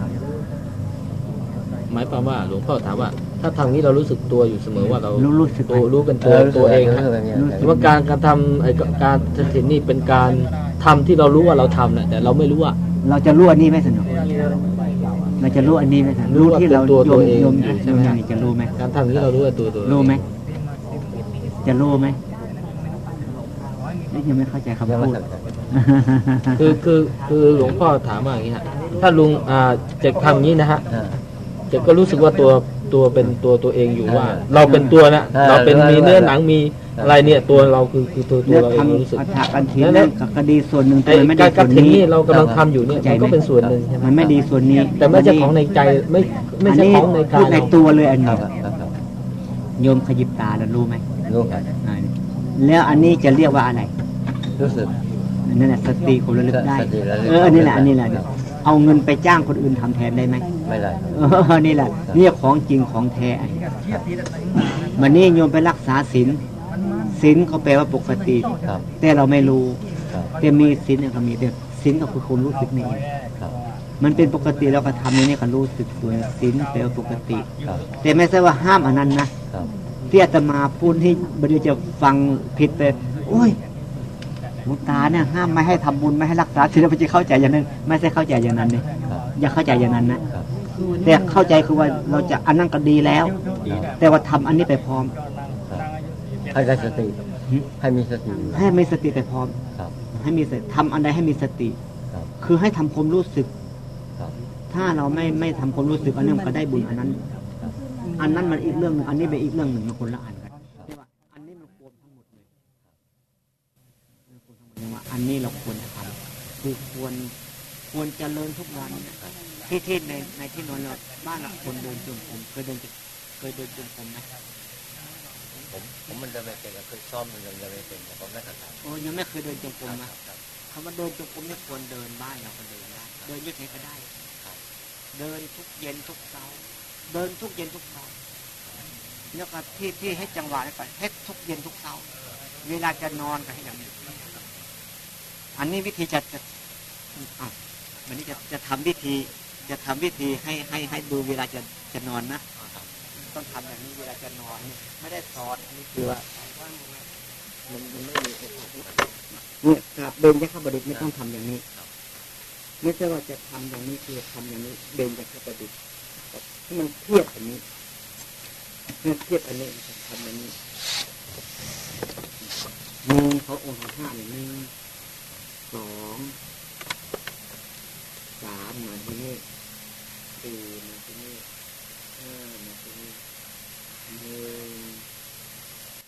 S7: หมายความว่าหลวงพ่อถามว่า ถ้าทำนี้เรารู้สึกตัวอยู่เสมอว่าเรา
S1: รู้รู้สึกไหม
S7: ตัวรู้กันตัวตัวเอง
S6: รู้
S7: นะ
S6: สึกแบบนี้
S1: รู้สึ
S7: ว่าการการทำไอ้การเห็นนี่เป็นการทำที่เรารู้ว่าเราทำน่ะแต่เราไม่รู้ว่า
S1: เราจะรู้อันนี้ไหมสนุกเราจะรู้อันนี้ไหมสนุก
S7: รู้
S1: รู้
S7: ว่า
S1: ที่เรา
S7: เป็นตัว
S1: โย
S7: ตัว
S1: ม
S7: เอง
S1: โยม
S7: อยู่
S1: โย
S7: ใช่
S1: ม
S7: ไหม
S1: อย่างนี้จะรู้ไหม
S7: การทำนี้เรารู้ว่าตัวตัวเอง
S1: รู้ไหมจะรู้ไหมนี่ ยังไม่เข้าใจคำ
S6: ยัง
S1: พู
S6: ไม่
S1: ด
S6: เข้าใจ
S7: คือคือคือหลวงพ่อถามว่าอย่างนี้ฮะถ้าลุงอ่าจะทำอย่างนี้นะฮะ
S6: อ่า
S7: จะก็รู้สึกว่าตัวตัวเป็นตัวตัวเองอยู่ว่า
S6: เออ
S7: เราเป็นตัวนะ
S6: เออ
S7: เราเป็น
S6: รู้
S7: มี
S6: ว่า
S7: เนื้อหนังมีอะไรเนี่ยตัวเราคือคือตัวตัว
S1: แล้ว
S7: เราเอง
S1: ทำ
S7: รู้สึก
S1: อัฐกันที
S7: แล้ว
S1: นั่นกับคดีส่วนหนึ่ง
S7: ไอ้
S1: แต่มันไม่
S7: กา
S1: ได้
S7: รกา
S1: ส่วน
S7: รถึง
S1: นี้
S7: นี่เรากำลังทำอยู่เนี่ยมันก็เป็นส่วนหนึ่งใช่ไหม
S1: มันไม่ดีส่วนนี้
S7: แต่ไม่ใช่ของในใจไม่ไม่ใช่ของในกา
S1: พู
S7: ย
S1: ดในตัวเลยอัน
S6: ครั
S1: นี้
S6: บครับครับ
S1: โยมขยิบตาแล้วรู้ไหม
S6: รู้ครับ
S1: อ่าแล้วอันนี้จะเรียกว่าอะไร
S6: รู้สึก
S1: นั่นแหละสติคนระลึกได้
S6: สติระลึก
S1: เอออันนี้แหละอันนี้แหละ
S6: ครับ
S1: เอาเงินไปจ้างคนอื่นทำแทนได้ไหม
S6: ไม่ได้
S1: เออนี่แหละเรียกของจริงของแท้อันนี้วันนี้โยมไปรักษาศีลศีลเขาแปลว่าปกติ
S6: ครับ
S1: แต่เราไม่รู้
S6: ครับ
S1: แต่มีศีลเนี่ยก็มีแต่ศีลก็คือความรู้สึกนี่เอง
S6: ครับ
S1: มันเป็นปกติเราก็ทำอย่างนี้ก็รู้สึกตัวศีลแปลว่าปกติ
S6: ครับ
S1: แต่ไม่ใช่ว่าห้ามอันนั้นนะครับที่อาตมาพูดที่บริจะฟังผิดไปโอ้ยห ลวงตาเนี่ยห้ามไม่ให้ทำบุญไม่ให้รักษาศีลเราจะเข้าใจอย่างนั้นไม่ใช่เข้าใจอย่างนั้นเลย
S6: ครับ
S1: อย่าเข้าใจอย่างนั้นนะ
S6: ครับ
S1: แต่เข้าใจคือว่าเราจะอันนั้นก็ดีแล้ว แต่ว่าทำอันนี้ไปพร้อม
S6: ให้ได้สติให้มีสติ
S1: ให้มีสติไปพร้อม
S6: ครับ
S1: ให้มีสติทำอันใดให้มีสติ
S6: ครับ
S1: คือให้ทำความรู้สึก
S6: ครับ
S1: ถ้าเราไม่ไม่ทำความรู้สึกอันนั้นมันก็ได้บุญอันนั้น อันนั้นมันอีกเรื่องหนึ่งอันนี้เป็นอีกเรื่องหนึ่งมันคนละอันกันแต่ว่าอันนี้มันควรทั้งหมดเลยมันค วรทั้งหมดเลยว่าอันนี้เราควรทำคือควรควรเจริญทุกวันที่ที่ในในที่นอนเราบ้านเราคนเดินจงกรมเคยเดินจงเคยเดินจงกรมไหม
S6: ผมผมมันจะไม่เป็นเคยซ้อมมันจะไม่เป็นแต่ผมไม่ถนัด
S1: โอ้ยังไม่เคยเดินจงกรม
S6: ครั
S1: นะ
S6: บครับ
S1: คำว่าเดินจงกรมเนี่ยควรเดินบ้านเราก็เดินได้เดินอยุ่ไหนก็ได้
S6: ครับ
S1: เดินทุกเย็นทุกเช้าเดินทุกเย็นทุกเช้าแล้วก็ที่ที่ให้จังหวะแล้วก็เฮ็ดทุกเย็นทุกเช้าเวลาจะนอนก็ให้อย่างนี้ อันนี้วิธีจะจะอะวันนี้จะจะทำวิธีจะทำวิธีให้ให้ให้ดูเวลาจะจะนอนนะต้องทำอย่างนี้เวลาจะนอน ไม่ได้สอนนนี้คือว่ามันมันไม่มีโอกาสเนี่ยกราบเบญจขบดิษไม่ต้องทำอย่างนี้ไม่ใช่ว่าจะทำอย่างนี้คือทำอย่างนี้เบญจขบดิษฐ์ให้มันเทียบอันนี้เมื่อเทียบอันนี้ทำอย่างนี้หนึ่งเขาองค์ห้าเนี่ยหนึ่ง สองสามมาที่นี่สี่มาที่นี่ห้ามาที่นี่หนึ่ง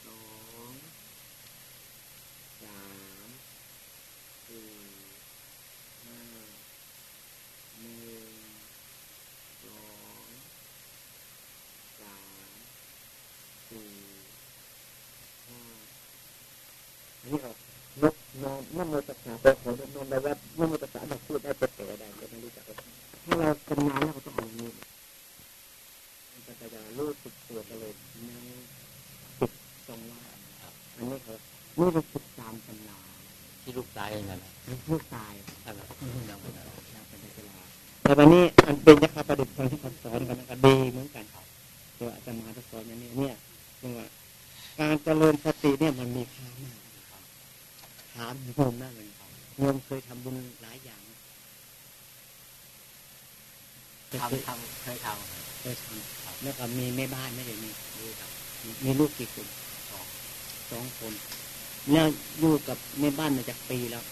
S1: สองสามสี่ห้าหนึ่งสองสามสี่ห้าอันนี้เรานกนอนนโมตัสสะเป็นของนนแปลว่านโมตัสสะเราพูดได้เป็นแต่ได้เราไม่รู้จักถ้าเราชำนาญแล้วเราต้องเอาอย่างนี้มันจะจะรู้สึกตัวกันเลยนั่งติดตรงว่า อันนี้เขานี่เป็นฝึกตามตำรา
S6: ที่ลูกตายนั่นแหละ
S1: เป็นผู้ตาย
S6: นั่นแหละยังไม่ได้
S1: เราเป็นเวลาแต่วันนี้อันเป็นยักษ์ประดิษฐ์คนที่เขาสอนกันมันก็ดีเหมือนกันตัวอาจารย์มาจะสอนอย่างนี้เนี่ยเรียกว่า การเจริญสติเนี่ยมันมีค่ามากถามโยมมากเลยโยมเคยทำบุญหลายอย่างไหมเคย
S6: ทำทำเคยทำ
S1: เคยทำแล้วก็มีแม่บ้านไหม่ได้มีมีลูกกี่คนสองคน แล้วอยู่กับแม่บ้านมาจากปีแล้ว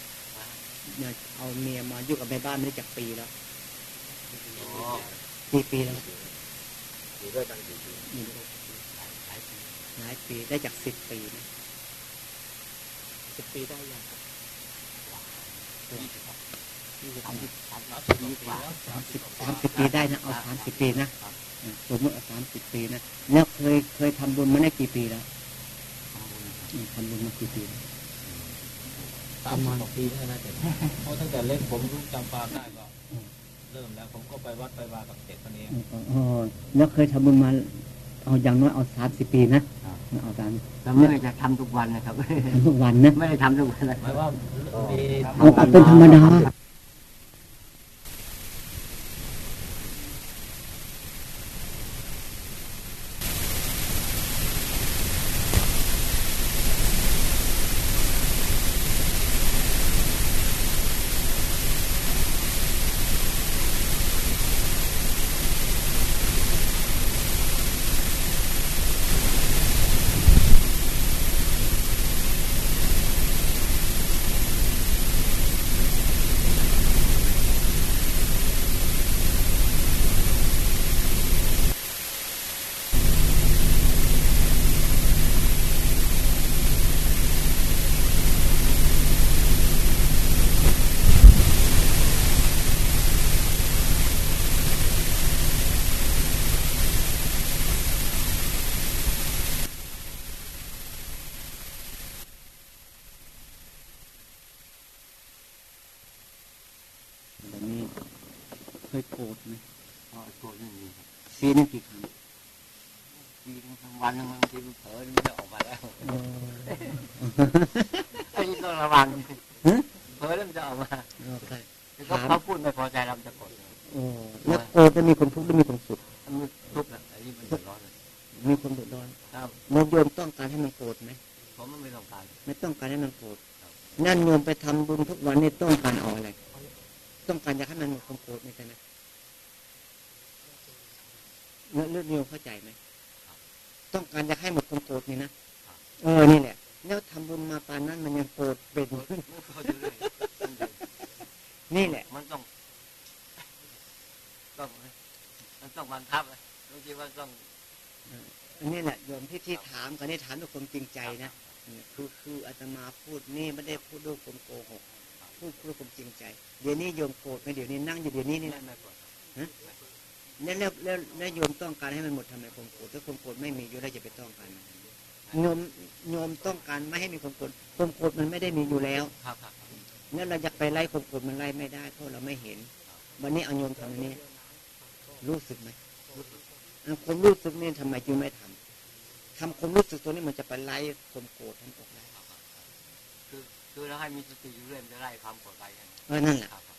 S1: เนี่ยเอาเมียมาอยู่กับแม่บ้านไม่ได้จากปีแล้ว
S6: อ๋อ
S1: กี่ปีแล้ว
S6: อยู่ด้วยกันกี่ปี
S1: นี่หลายปีได้จากสิบปีนะสิบปีได้ยังครับสามสิบสามสิบปีกว่าสามสิบสามสิบปีได้นะเอาสามสิบปีนะเออสมมติเอาสามสิบปีนะแล้วเคยเคยทำบุญมาได้กี่ปีแล้วอืมทำบุญมากี่ปีแล้ว
S5: สามสิบกว่าปีได้นะแต่เพราะตั้งแต่เล็กผมรู้จำความได้ก็ เริ่มแล้วผมก็ไปวัดไปวากับเด็กคนนี้
S1: เออเออ แล้วเคยทำบุญมา เอาอย่างน้อยเอาสามสิบปีนะเอาตาม
S6: แต่ไม่ได้จะทำทุกวันนะครับ
S1: ทำทุกวันนะ
S6: ไม่ได้ทำทุกวันนะ
S5: หมายว่ามี
S1: เอาเอาเป็นธรรมดา
S6: ว่าต้องอัน
S1: นี้แหละโย
S6: มที่
S1: ที่ถามกันนี่ถามด้วยความจริงใจนะคือคืออาตมาพูดนี่ไม่ได้พูดด้วยความโกหกพูดด้วยความจริงใจ เดี๋ยวนี้โยมโกรธไหมเดี๋ยวนี้นั่งอยู่เดี๋ยวนี้นี่นะ
S6: ไม่
S1: แล้วแล้วแล้วโยมต้องการให้มันหมดทำไมความโกรธถ้าความโกรธไม่มีอยู่แล้วจะไปต้องการโยมโยมต้องการไม่ให้มีความโกรธความโกรธมันไม่ได้มีอยู่แล้ว
S6: ครับครับครับ
S1: แล้วเราจะไปไล่ความโกรธมันไล่ไม่ได้เพราะเราไม่เห็น วันนี้เอาโยมทำนนี้ รู้สึกไหมอัน ความรู้สึกนี่ทำไมจึงไม่ทำทำความรู้สึกตัวนี้มันจะไปไล่ความโกรธทั้งออกได้
S6: คือคือเราให้มีสติอยู่เรื่อยมันจะไล่ความกดไล่กัน
S1: เออนั่นแหละ
S6: ครับครับ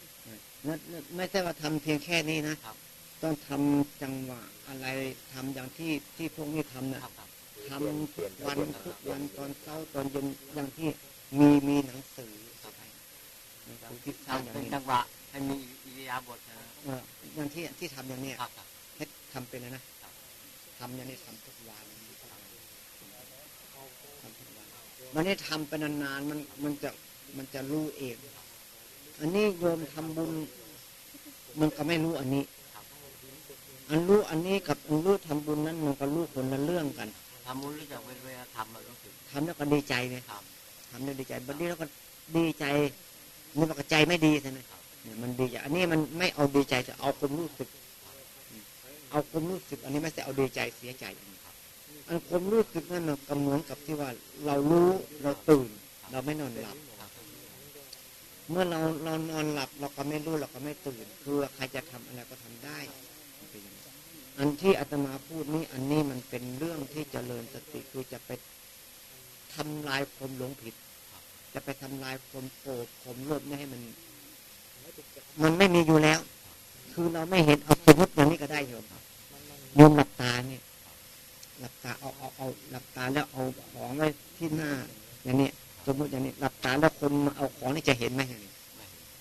S1: นั่นนั่นไม่ใช่ว่าทำเพียงแค่นี้นะครับต้องทำจังหวะอะไรทำอย่างที่ที่พวกนี้ทำนะครับ
S6: ครับ
S1: ทำทุกวันทุกวันตอนเช้าตอนเย็นอย่างที่มีมีหนังสืออะไรหนังสือที่สร้างอย่าง
S6: เป็น
S1: นี้
S6: จังหวะให้มีอิริยาบถนะ
S1: เอออย่างที่ที่ทำอย่างเนี้ย
S6: ครับครับ
S1: ให้ทำเป็นนะนะครับ ทำอย่างนี้ทำทุกวันทำทุกวันมันนี้ทำไปนานๆมันมันจะมันจะรู้เอง อันนี้โยมทำบุญมันก็ไม่รู้อันนี้ อันรู้อันนี้กับอันรู้ทำบุญนั้น มันก็รู้คนละเรื่องกัน
S6: ทำมุนรู้จักเวลาทำมันรู้สึก
S1: ทำแล้วก็ดีใจไง
S6: ครับ
S1: ทำแล้วดีใจบัดนี้แล้วก็ดีใจนี่มันก็ใจไม่ดีใช่ไหมเนี่ยมันดีใจอันนี้มันไม่เอาดีใจจะเอาความรู้สึก เอาความรู้สึก อันนี้ไม่ใช่เอาดีใจเสียใจอันความรู้สึกนั่นมันก็เหมือนกับที่ว่าเรารู้เราตื่น เราไม่นอนหลับเมื่อเราเรานอนหลับ เราก็ไม่รู้เราก็ไม่ตื่น คือใครจะทำอะไรก็ทำได้อันที่อาตมาพูดนี่อันนี้มันเป็นเรื่องที่เจริญสติคือจะไปทำลายความหลงผิด จะไปทำลายความโกรธความโลภไม่ให้มัน มันไม่มีอยู่แล้ว คือเราไม่เห็นเอาสมมติอย่างนี้ก็ได้โยมโยมหลับตาเนี่ยหลับตาเอาเอาเอาหลับตาแล้วเอาของไว้ที่หน้า อย่างนี้สมมติอย่างนี้หลับตาแล้วคนมาเอาของนี่จะเห็นไหมอย่างนี้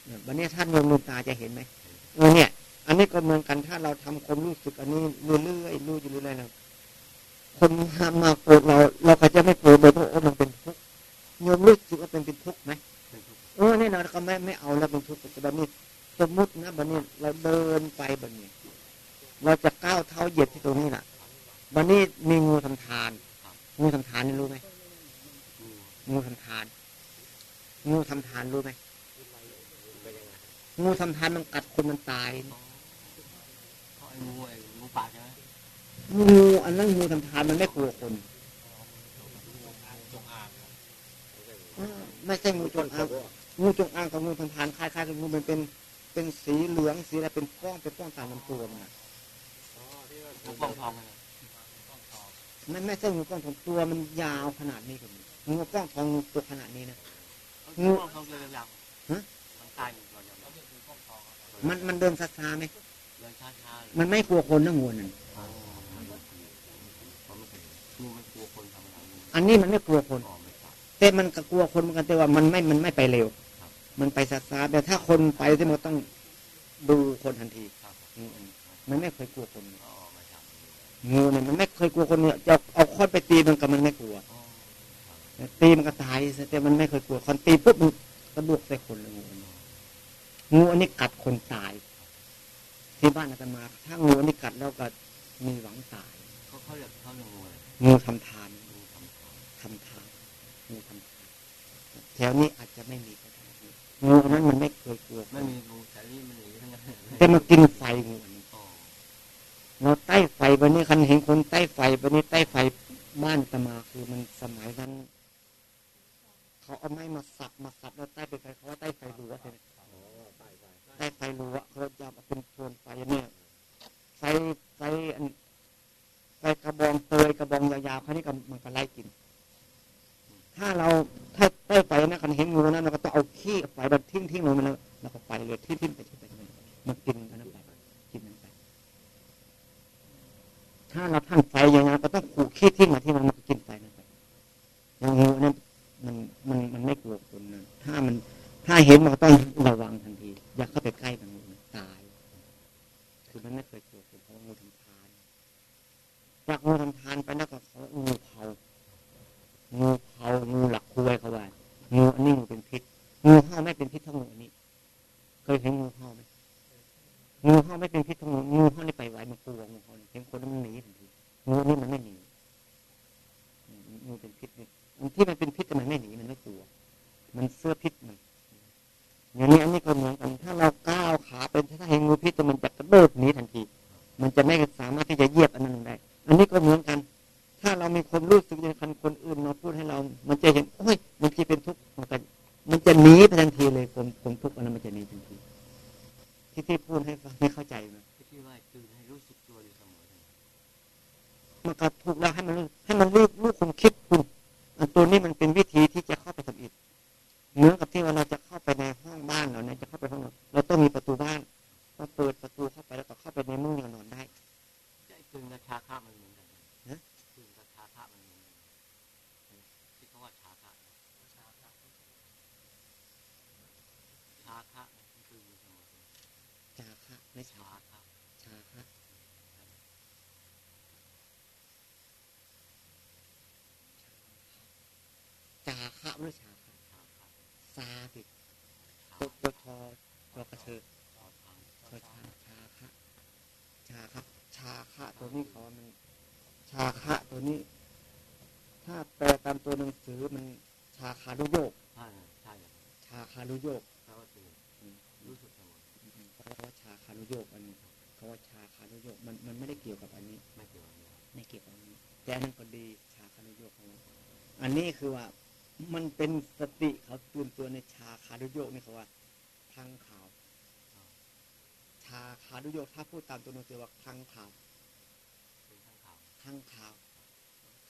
S1: เนี่ยวันนี้ท่านโยมลืมตาจะเห็นไหมเออเนี่ย อันนี้ก็เหมือนกันถ้าเราทำความรู้สึกอันนี้เรื่อยๆรู้อยู่เรื่อยๆนะคนมามาโกรธเรา เราก็จะไม่โกรธเลยเพราะโอ้มันเป็นทุกข์โยมรู้สึกว่าเป็นเป็นทุกข์ไหมเออเนี่ยเราก็ไม่ไม่เอาแล้วเป็นทุกข์แต่แบบนี้ สมมตินะบันนี้เราเดินไปบันนี้ เราจะก้าวเท้าเหยียบที่ตรงนี้แหละบันนี้มีงูทำทาน งูทำทานนี่รู้ไหมงูทำทาน งูทำทานรู้ไหมงูทำทานมันกัดคนมันตาย
S6: เพราะไอ้งูไอ้งูป่าใช่ไหม
S1: งูอันนั้นงูทำทานมันไม่กลัวคนเออไม่ใช่งูจงอางงูจงอางกับงูทำทานคล้ายๆกับงูมันเป็น เป็นสีเหลืองสีอะไรเป็นป้องเป็นป้องตามลำตัวมันน่ะ
S6: งูปองทองเลย
S1: มันไม่ใช่งูป้องทองตัวมันยาวขนาดนี้กับงูป้องทองงูตัวขนาดนี้นะ
S6: งูปองทองเลยยาว
S1: ฮะ
S6: ทางใต้งูปองทอง
S1: มันมันเดินซาๆไหม
S6: เดินช้าๆเลย
S1: มันไม่กลัวคนนะงูนั่น
S6: อ๋องูมันกลัวคนทำงาน
S1: อันนี้มันไม่กลัวคน
S6: อ๋อไม่ทราบ
S1: แต่มันก็กลัวคนเหมือนกันแต่ว่ามันไม่มันไม่ไปเร็ว
S6: ครับ
S1: มันไปซาๆแต่ถ้าคนไปที่มันก็ต้องดูคนทันที
S6: ครับ
S1: อืมๆมันไม่เคยกลัวคน
S6: อ๋อไม่ทราบ
S1: งูเนี่ยมันไม่เคยกลัวคนเนี่ยจะเอาค้อนไปตีมันก็มันไม่กลัว
S6: อ๋อ
S1: ตีมันก็ตายซะแต่มันไม่เคยกลัวคนตีปุ๊บมันกระดวกใส่คนเลยงูอันนี้งูอันนี้กัดคนตาย ที่บ้านอาตมาถ้างูอันนี้กัดแล้วก็มีหวังตาย
S6: เขาเขาเรียกเขาเรียกงูอะไร
S1: งูทำทาน
S6: งูทำทอง
S1: ทำทานงูทำทานแถวนี้อาจจะไม่มีก็ได้ งูอันนั้นมันไม่เคยกลัวคน
S6: ไม่มีงูแต่นี่มันหนีทั้งนั้นเลย
S1: แต่มันกินไฟงูอันนี้
S6: อ๋อ
S1: เราใต้ไฟวันนี้คันเห็นคนใต้ไฟวันนี้ใต้ไฟบ้านอาตมาคือมันสมัยนั้นเขาเอาไม้มาสับมาสับแล้วใต้เป็นไฟเขาว่าใต้ไฟรั้วใช่ไหมใต้ไฟรั้วเขาจะเอาเป็นโซนไฟเนี่ยไฟไฟอันไฟกระบองเตยกระบองยาวๆเขานี่ก็มันก็ไล่กิน ถ้าเราถ้า ใต้ไฟนะคันเห็นงูนั้นเราก็ต้องเอาขี้ไฟแบบทิ้งทิ้งลงมาแล้วแล้วก็ไปเลยทิ้งทิ้งไปทิ้งไปมันกินอันนั้นไปกินมันไป ถ้าเราท่านไฟอย่างนั้นก็ต้องขู่ขี้ทิ้งมาที่มันมันกินไฟนั่นไปอย่างงูนั้นมันมันมันไม่กลัวคนนะถ้ามันถ้าเห็นมันก็ต้องระวังทันที อย่าเข้าไปใกล้มันงูตาย คือมันไม่เคยกลัวคนเพราะงูทำทานจากงูทำทานไปแล้วก็เขางูเผางู เผางูหลักคุ้ยเขาว่างูอันนี้งูเป็นพิษงูเห่าไม่เป็นพิษทั้งงูอันนี้เคยเห็นงูเห่าไหมงูเห่าไม่เป็นพิษทั้งงูงูเห่านี่ไปไหวมันกลัวงูเห่าเห็นคนมันหนีทันทีงูนี่มันไม่หนีงูเป็นพิษนี่ที่มันเป็นพิษแต่มันไม่หนีมันไม่กลัว มันเสื้อพิษมันอย่างนี้อันนี้ก็เหมือนกันถ้าเราก้าวขาเป็นถ้าเห็นงูพิษมันจะกระโดดหนีทันที มันจะไม่สามารถที่จะเหยียบอันนั้นได้ อันนี้ก็เหมือนกัน ถ้าเรามีความรู้สึกอย่างคันคนอื่นมาพูดให้เรา มันจะเห็นโอ้ยมันจะเป็นทุกข์มันจะมันจะหนีไปทันทีเลยความความทุกข์อันนั้นมันจะหนีทันที ที่ที่พูดให้ฟังให้เข้าใจนะ
S6: ที่ว่าตื่นให้รู้สึกตัวอยู่เสมอ
S1: มันก็ถูกแล้วให้มันรู้ให้มันรู้รู้ความคิดคุณอันตัวนี้มันเป็นวิธีที่จะเข้าไปทำอิฐเหมือนกับที่ว่าเราจะเข้าไปในห้องบ้านเราเนี่ยจะเข้าไปห้องเราเราต้องมีประตูบ้านเราเปิดประตูเข้าไปแล้วก็เข้าไปในมุ้งนอนได้
S6: ใจตื่นกับชาคะมันเหมือนกัน
S1: ฮะ
S6: ตื่นกับชาคะมันเหมือนกันที่เขาว่าชาคะชาคะชาคะตื่นอยู่เสมอ
S1: จาคะไม่ชา
S6: ชาคะ
S1: ชาคะจาคะไม่ชาคะ
S6: ชาคะ
S1: ซาสิตัวตัวทอตัวกระเชิด
S6: ชาคะ
S1: ตัวชาชาคะชาคะชาคะตัวนี้เขาว่ามัน ชาคะตัวนี้ ถ้าแปลตามตัวหนังสือมันชาคารุโยก
S6: ใช่ใช่
S1: ชาคารุโยก
S6: แปลว่าตื่น
S1: อืม
S6: รู้สึกเสมอ
S1: เขาเรียกว่าชาคารุโยกอันนี้เขาว่าชาคารุโยกมันมันไม่ได้เกี่ยวกับอันนี้
S6: ไม่เกี่ยวกับเรื่อง
S1: ไม่เกี่ยวกับอันนี้แต่อันนั้นก็ดีชาคารุโยกของเราอันนี้คือว่ามันเป็นสติเขาตื่นตัวในชาคารุโยกนี่เขาว่าทางข่าวชาคารุโยกถ้าพูดตามตัวหนังสือว่าทางข่าว
S6: เป็นข้างข่าว
S1: ทางข่าว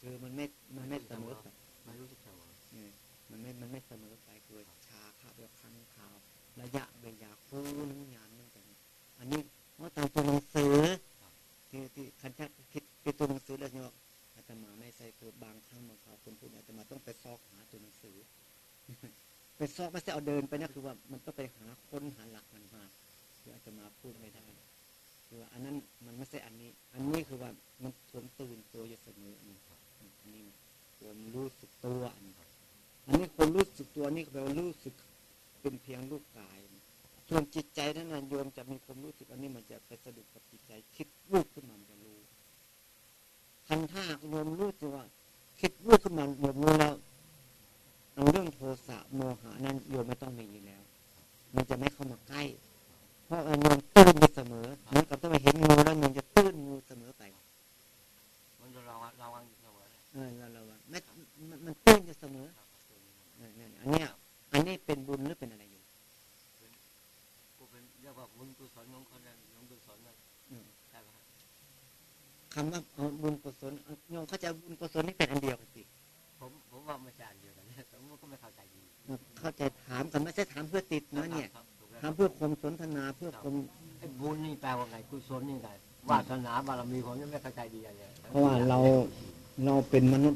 S1: คือมันไม่มันไม่เสมอไป
S6: ไม่รู้สึกเสมอ
S1: เนี่ยมันไม่มันไม่เสมอไปคือชาคาแบบทางข่าว ระยะเวลาคู่ นึงยานนึงแต่อันนี้เพราตามตัวหนังสือที่ที่คันทักคิดเป็นตัวหนังสือแล้วเนี่ยอาตมาไม่ใช่คือบางครั้งบางคราวคนพูดอาตมาต้องไปซอกหาตัวหนังสือ ไปซอกไม่ใช่เอาเดินไปนะคือว่ามันต้องไปหาค้นหาหลักมันมาคืออาตมาพูดไม่ได้คือว่าอันนั้นมันไม่ใช่อันนี้ อันนี้คือว่ามันผมตื่นตัวอยู่เสมออันนี้รับอันนี้ผมรู้สึกตัวอันนี้ครับอันนี้คนรู้สึกตัวนี่แปลว่ารู้สึกเป็นเพียงรูปก ส่วนจิตใจนั้นนะโยมจะมีความรู้สึกอันนี้มันจะไปสะดุดกับจิตใจ คิดรูปขึ้นมามันจะรู้ทันท่าโยมรู้สึกว่า คิดรูปขึ้นมาโยมรู้แล้วเอาเรื่องโทสะโมหะนั้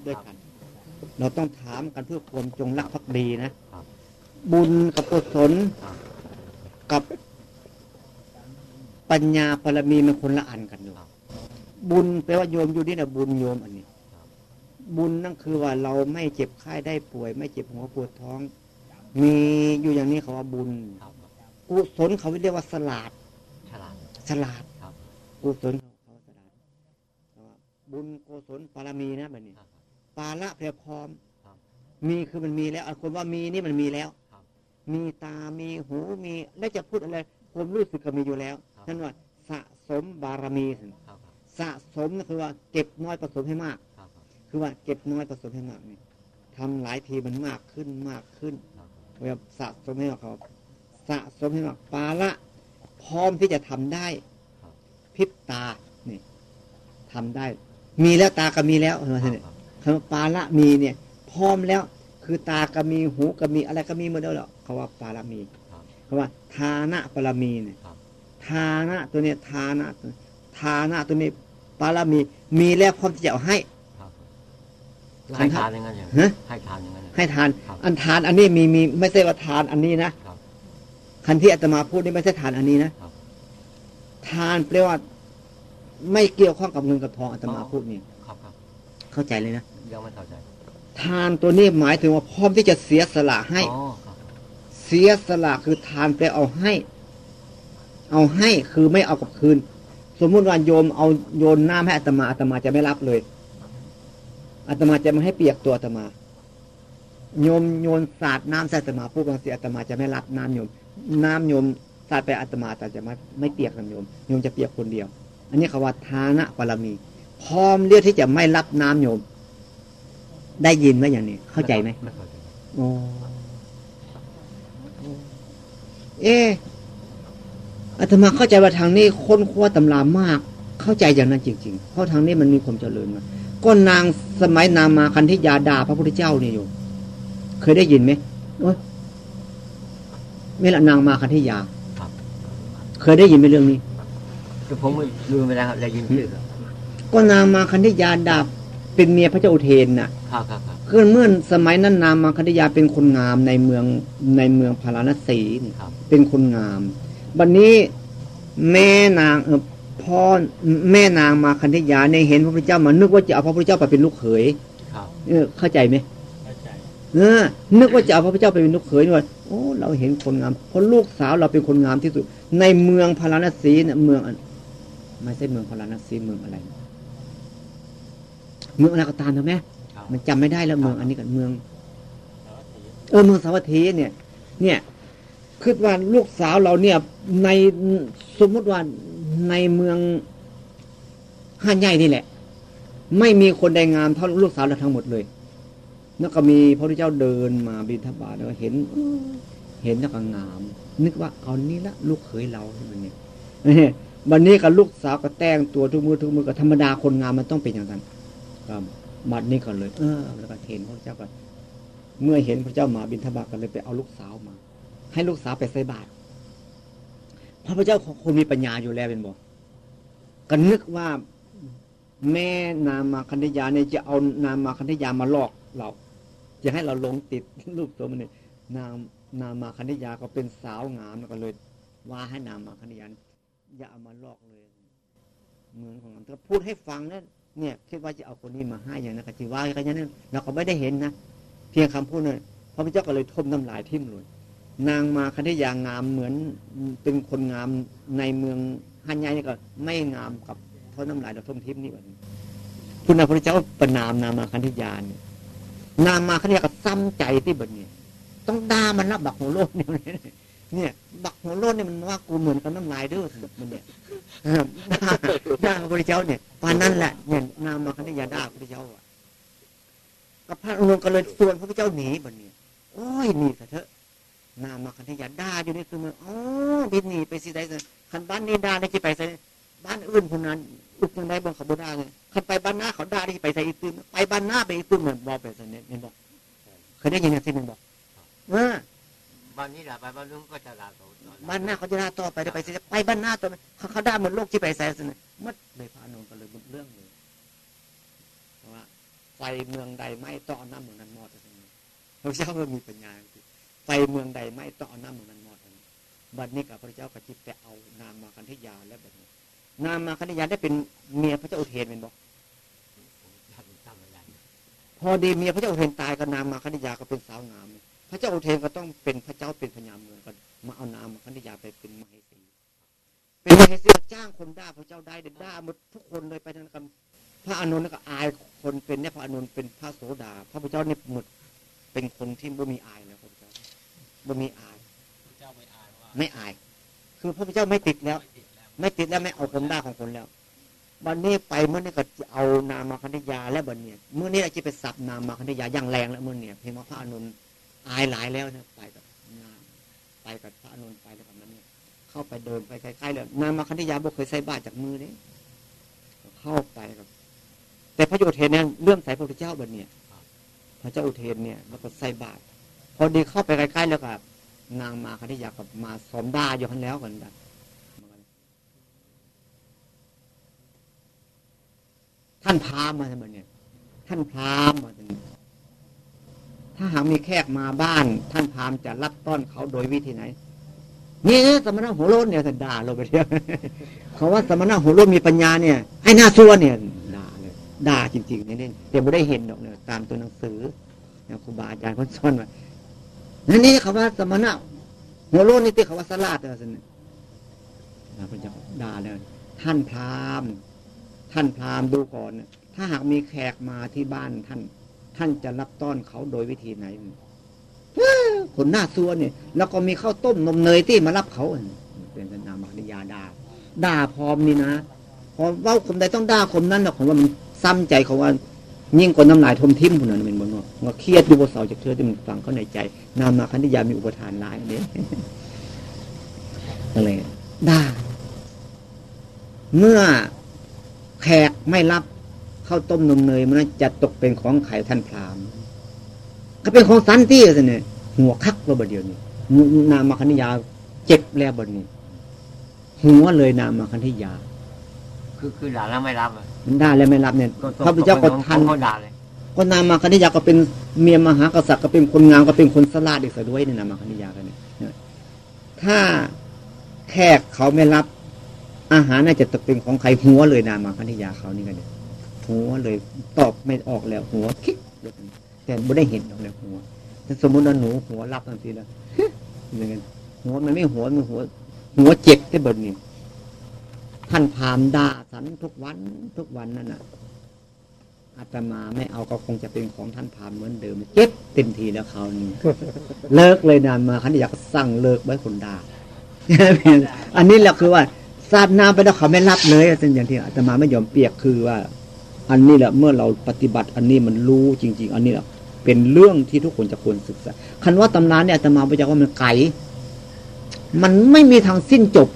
S1: ด้วยกัน เราต้องถามกันเพื่อความจงรักภักดีนะบุญกับกุศลกับปัญญาปรมีมันคนละอันกันอยู่บุญแปลว่าโยมอยู่นี่นะบุญโยมอันนี้ บุญนั่นคือว่าเราไม่เจ็บไข้ได้ป่วย ไม่เจ็บหัวปวดท้อง มีอยู่อย่างนี้เขาว่าบุญ
S6: ครับ
S1: กุศลเขาเรียกว่าสลาด
S6: ฉลาด
S1: ฉลาด
S6: ครับ
S1: กุศลเขาเขาสลาดแต่ว่าบุญกุศลปารมีนะแบบนี้
S6: ครับ
S1: ปาละเพียพร้อม
S6: ครับ
S1: มีคือมันมีแล้วคนว่ามีนี่มันมีแล้ว
S6: ครับ
S1: มีตา มีหูมีแล้วจะพูดอะไรความรู้สึกก็มีอยู่แล้ว
S6: ครับ
S1: นั่นว่าสะสมบารมี
S6: ครับครับ
S1: สะสมก็คือว่าเก็บน้อยผสมให้มาก
S6: ครับครับ
S1: คือว่าเก็บน้อยผสมให้มากนี่ทำหลายทีมันมากขึ้นมากขึ้น
S6: ครับ
S1: เวลาสะสมให้มากเขาสะสมให้มากปาละ พร้อมที่จะทำได้
S6: ครับ
S1: พริบตานี่ทำได้ มีแล้วตาก็มีแล้วเห็นไหม
S6: ครับ
S1: เนี่ยคำว่าปาละมีเนี่ย พร้อมแล้ว คือตาก็มีหูก็มีอะไรก็มีหมดแล้วหรอกเขาว่าปาละมี
S6: ครับ
S1: เขาว่าทานะปรมีเนี่ย
S6: ครับ
S1: ทานะตัวเนี้ยทานะตัวทานะตัวนี้ปาละมี มีแล้วพร้อมที่จะเอาให้
S6: ครับให้ทานอย่างนั้นเหรอ
S1: ฮะ
S6: ให้ทานอย่างนั้นเหรอ
S1: ให้ทาน
S6: ครับ
S1: อันทานอันนี้มีมีไม่ใช่ว่าทานอันนี้นะครับคันที่อาตมาพูดนี่ไม่ใช่ทานอันนี้นะครับทานแปลว่า ไม่เกี่ยวข้องกับเงินกับทองอาตมา
S6: อ๋อ
S1: พูดนี่เข้าใจเลยนะ
S6: ยังไม่เข้าใจ
S1: ทานตัวนี้หมายถึงว่าพร้อมที่จะเสียสละให้
S6: อ๋อครับ
S1: เสียสละคือทานไปเอาให้ เอาให้คือไม่เอากลับคืน สมมุติว่าโยมเอาโยนน้ำให้อาตมาอาตมาจะไม่รับเลยอาตมาจะไม่ให้เปียกตัวอาตมาโยมโยนสาดน้ำใส่อาตมาผู้บางทีอาตมาจะไม่รับน้ำโยม น้ำโยมสาดไปอาตมาแต่จะไม่ไม่เปียกกับโยมโยมจะเปียกคนเดียว อันนี้คำว่าทานะบารมี พร้อมเรียกที่จะไม่รับน้ำโยม ได้ยินไหมอย่างนี้ เข้าใจไหม
S6: ไม่เข้าใจ
S1: โอ้เอะอาตมาเข้าใจว่าทางนี้ค้นคว้าตำรามาก เข้าใจอย่างนั้นจริง ๆ เพราะทางนี้มันมีความเจริญมาก็นางสมัยนางมาคันธิยาดาพระพุทธเจ้าเนี่ยโยมเคยได้ยินไหมโอ้ยไม่ละนางมาคันธิยาเคยได้ยินไหมเรื่องนี้
S6: คือผมไม่ลืมไปแล้วครับได้ยินชื่อครับ
S1: ก็นางมาคันธิยาดา เป็นเมียพระเจ้าอุเทนน่ะ
S6: ครับครับครับ
S1: คือเมื่อสมัยนั้นนางมาคันธิยาเป็นคนงามในเมืองในเมืองพาราณสีนี่
S6: ครับ
S1: เป็นคนงามวันนี้แม่นางเออพ่อแม่นางมาคันธยาเนี่ยเห็นพระพุทธเจ้ามานึกว่าจะเอาพระพุทธเจ้าไปเป็นลูกเขย
S6: ครับ
S1: เออเข้าใจไหม
S7: เข้าใจ
S1: เออนึกว่าจะเอาพระพุทธเจ้าไปเป็นลูกเขยนี่ว่าโอ้เราเห็นคนงามเพราะลูกสาวเราเป็นคนงามที่สุด ในเมืองพาราณสีเนี่ยเมืองอันไม่ใช่เมืองพาราณสีเมืองอะไร เมืองอะไรก็ตามเถอะแม่
S6: ครับ
S1: มันจำไม่ได้แล้วเมืองอันนี้กับเมือง เออเมืองสาวัตถีเนี่ย เนี่ยคือว่าลูกสาวเราเนี่ย ในสมมติว่าในเมืองห้านใหญ่นี่แหละ ไม่มีคนใดงามเท่าลูกสาวเราทั้งหมดเลยแล้วก็มีพระพุทธเจ้าเดินมาบิณฑบาตแล้วก็เห็นเออเห็นแล้วก็งาม นึกว่าเอานี่ละลูกเขยเราที่มันเนี่ยเอ้ยวันนี้กับลูกสาวก็แต่งตัวทุกมือทุกมือก็ธรรมดาคนงามมันต้องเป็นอย่างนั้น ครับบัดนี้ก็เลย เออแล้วก็เห็นพระพุทธเจ้าก็เมื่อเห็นพระเจ้ามาบินทบาทก็เลยไปเอาลูกสาวมา ให้ลูกสาวไปใส่บาตรพระพุทธเจ้าคงมีปัญญาอยู่แล้วเป็นบอกก็นึกว่าแม่นามาคันธยาเนี่ยจะเอานามาคันธยามาลอกเราจะให้เราหลงติดรูปตัวมันเนี่ยนางนามาคันธยาก็เป็นสาวงามแล้วก็เลยว่าให้นามาคันธยาอย่าเอามาลอกเลย เหมือนของมันก็พูดให้ฟังนะ เนี่ยคิดว่าจะเอาคนนี้มาให้อย่างนั้นก็จีว่ากันอย่างนั้นเราก็ไม่ได้เห็นนะเพียงคำพูดนั้นพระพุทธเจ้าก็เลยทมน้ำลายทิ่มเลยนางมาคันธยางามเหมือนเป็นคนงามในเมืองฮันยายนี่ก็ไม่งามกับเท่าน้ำลายเราทมทิ่มนี่แบบนี้คุณพระพุทธเจ้าประนามนางมาคันธยาเนี่ยนางมาคันธยาก็ซ้ำใจที่แบบนี้ต้องด่ามันนะบักหัวโลดเนี่ย เนี่ย บักหัวโลดเนี่ยมันว่ากูเหมือนกับน้ำลายเด้อมันเนี่ยเออด่าด่าพระพุทธเจ้าเนี่ยปานนั้นแหละเนี่ยนางมาคันธยาด่าพระพุทธเจ้าอะกับพระองค์ก็เลยส่วนพระพุทธเจ้าหนีบัดนี้โอ้ยหนีซะเถอะนามาคันธยาด่าอยู่ในคือมืออ๋อบินหนีไปสิได้สิคันบ้านนี้ด่าได้จะไปใส่บ้านอื่นคนนั้นอุกยังได้บางเขาบ่ด่าเลยคันไปบ้านหน้าเขาด่าได้ไปใส่อีกตื้นไปบ้านหน้าไปอีกตื้นเหมือนบอกไปสิเนี่ยเห็นบอกเคยได้ยินอย่างที่มันบอกว่า
S6: บ้านนี้ด่าไปบ้านนู้นก็จะด่าเขาต่อ
S1: บ้านหน้าเขาจะด่าต่อไปได้ไปสิไปบ้านหน้าต่อไปเขาเขาด่าเหมือนโลกที่ไปใส่สิเนี่ยมัดเลยพระอนุนก็เลยหมดเรื่องเลยเพราะว่าไฟเมืองใดไม่ต้องเอาน้ำเมืองนั้นมอดเลยพระเจ้าก็มีปัญญาไปเมืองใดไม่ต้องเอาน้ำเมืองนั้นหมดบัดนี้กับพระเจ้าก็จิตไปเอานามมาคันธยาแล้วแบบนี้ นามมาคันธยาได้เป็นเมียพระเจ้าอุเทนเป็นบอก
S6: จำจำไม่ได้
S1: พอดีเมียพระเจ้าอุเทนตายก็นามมาคันธยาก็เป็นสาวงาม พระเจ้าอุเทนก็ต้องเป็นพระเจ้าเป็นพญาเมืองก็มาเอานามมาคันธยาไปเป็นมเหสีเป็นมเหสีจ้างคนด่าพระเจ้าได้เด็ดด่าหมดทุกคนเลยไปนั่นกันพระอานนท์ก็อายคนเป็นเนี่ยพระอานนท์เป็นพระโสดา พระพุทธเจ้าเนี่ยหมดเป็นคนที่บ่มีอายแล้วพระพุทธเจ้าบ่มีอาย
S7: พระเจ้าไม่อ่านว่า
S1: ไม่อาย คือพระพุทธเจ้าไม่ติดแล้ว
S7: ไม่ติดแล้ว
S1: ไม่ติดแล้วไม่เอาความด่าของคนแล้วบันนี้ไปเมื่อนี้ก็จะเอานามาคันธยาและบันเนี่ยเมื่อนี้เราจะไปสับนามาคันธยาอย่างแรงแล้วเมื่อเนี่ยเพียงว่าพระอานน อายหลายแล้วนะไปกับนามไปกับพระอานนไปแล้วกับนั้นเนี่ยเข้าไปเดินไปใกล้ๆเลยนางมาคันธยาบอกเคยใส่บาตรจากมือเนี่ยเข้าไปกับ แต่พระโยเทนเนี่ยเรื่องใส่พระพุทธเจ้าบันเนี่ยพระเจ้าอุเทนเนี่ยแล้วก็ใส่บาตรพอดีเข้าไปใกล้ๆแล้วกับนางมาคันธยากับมาสอมด่าอยู่ข้างแล้วกันแบบท่านพามาทำไมเนี่ย ท่านพามณ์มาทำไม ถ้าหากมีแขกมาบ้าน ท่านพราหมณ์จะรับต้อนเขาโดยวิธีไหนนี่นะสมณะหัวโล้นเนี่ยท่านด่าเราไปเทียวเขาว่าสมณะหัวโล้นมีปัญญาเนี่ยให้หน้าซัวเนี่ยด่าเลยด่าจริงๆนี่ยนี่แต่ไม่ได้เห็นหรอกเนี่ยตามตัวหนังสือครูบาอาจารย์คนสอนว่านั่นนี่คำว่าสมณะหัวโลนนี่ที่คำว่าสลาดอะไรสิเนี่ยเราก็จะด่าเลยท่านพราหมณ์ท่านพราหมณ์ดูก่อนถ้าหากมีแขกมาที่บ้านท่าน ท่านจะรับต้อนเขาโดยวิธีไหนเอ้อคนหน้าซัวเนี่ย แล้วก็มีข้าวต้มนมเนยที่มารับเขาเป็นนามนิยาดาด่าพร้อมนี่นะพอเว้าคมใดต้องด่าคมนั้นนะผมว่ามันซ้ำใจเขาว่า ยิ่งกว่าน้ำลายทมทิมคนนั้นเป็นบนว่าว่าเครียดอยู่บนเสาจากเธอที่มันฟังเขาในใจ นามาคันธิยามีอุปทานร้ายอันนี้อะไรด่าเมื่อแขกไม่รับ ข้าวต้มนมเนยมันจะตกเป็นของไข่ท่านพราหมณ์ก็เป็นของสันติสิเนี่ยหัวคักเราบดเดียวนี่นามาคันธิยาเจ็บแล้วบดนี้ หัวเลยนามาคันธิยา
S6: คือคือด่าแล้วไม่รับอะ
S1: มันได้แล้วไม่รับเนี่ย
S6: ก็
S1: พระพุทธเจ้าก็ทัน
S6: เขาด่าเลย
S1: ก็นามาคณิยาก็เป็นเมียมหากษัตริย์ก็เป็นคนงามก็เป็นคนสลาดอีกซะด้วยเนี่ยนามาคณิยากันเนี่ยนะถ้าแขกเขาไม่รับ อาหารน่าจะตกเป็นของใครหัวเลยนามาคณิยาเขานี่กันเนี่ย หัวเลยตอบไม่ออกแล้วหัวคิกแต่ไม่ได้เห็นหรอกแล้วหัวถ้าสมมติว่าหนูหัวรับทันทีล้วอย่างเงี้ยหัวมันไม่หัวมันหัว หัวเจ็บที่บนนี่ท่านพามด่าสันทุกวันทุกวันนั่นน่ะอาตมาไม่เอาก็คงจะเป็นของท่านพามเหมือนเดิมเจ็บเต็มทีแล้วเขาวนี้เลิกเลยนานมาคันอยากสั่งเลิกไว้คนด่าอันนี้แหละคือว่าทราบน้ำไปแล้วเขาไม่รับเลยเป็นอย่างที่อาตมาไม่ยอมเปียกคือว่า อันนี้แหละเมื่อเราปฏิบัติอันนี้มันรู้จริง ๆ อันนี้แหละเป็นเรื่องที่ทุกคนจะควรศึกษาคันว่าตำนานเนี่ยอาตมาไปจากว่ามันไกลมันไม่มีทางสิ้นจบ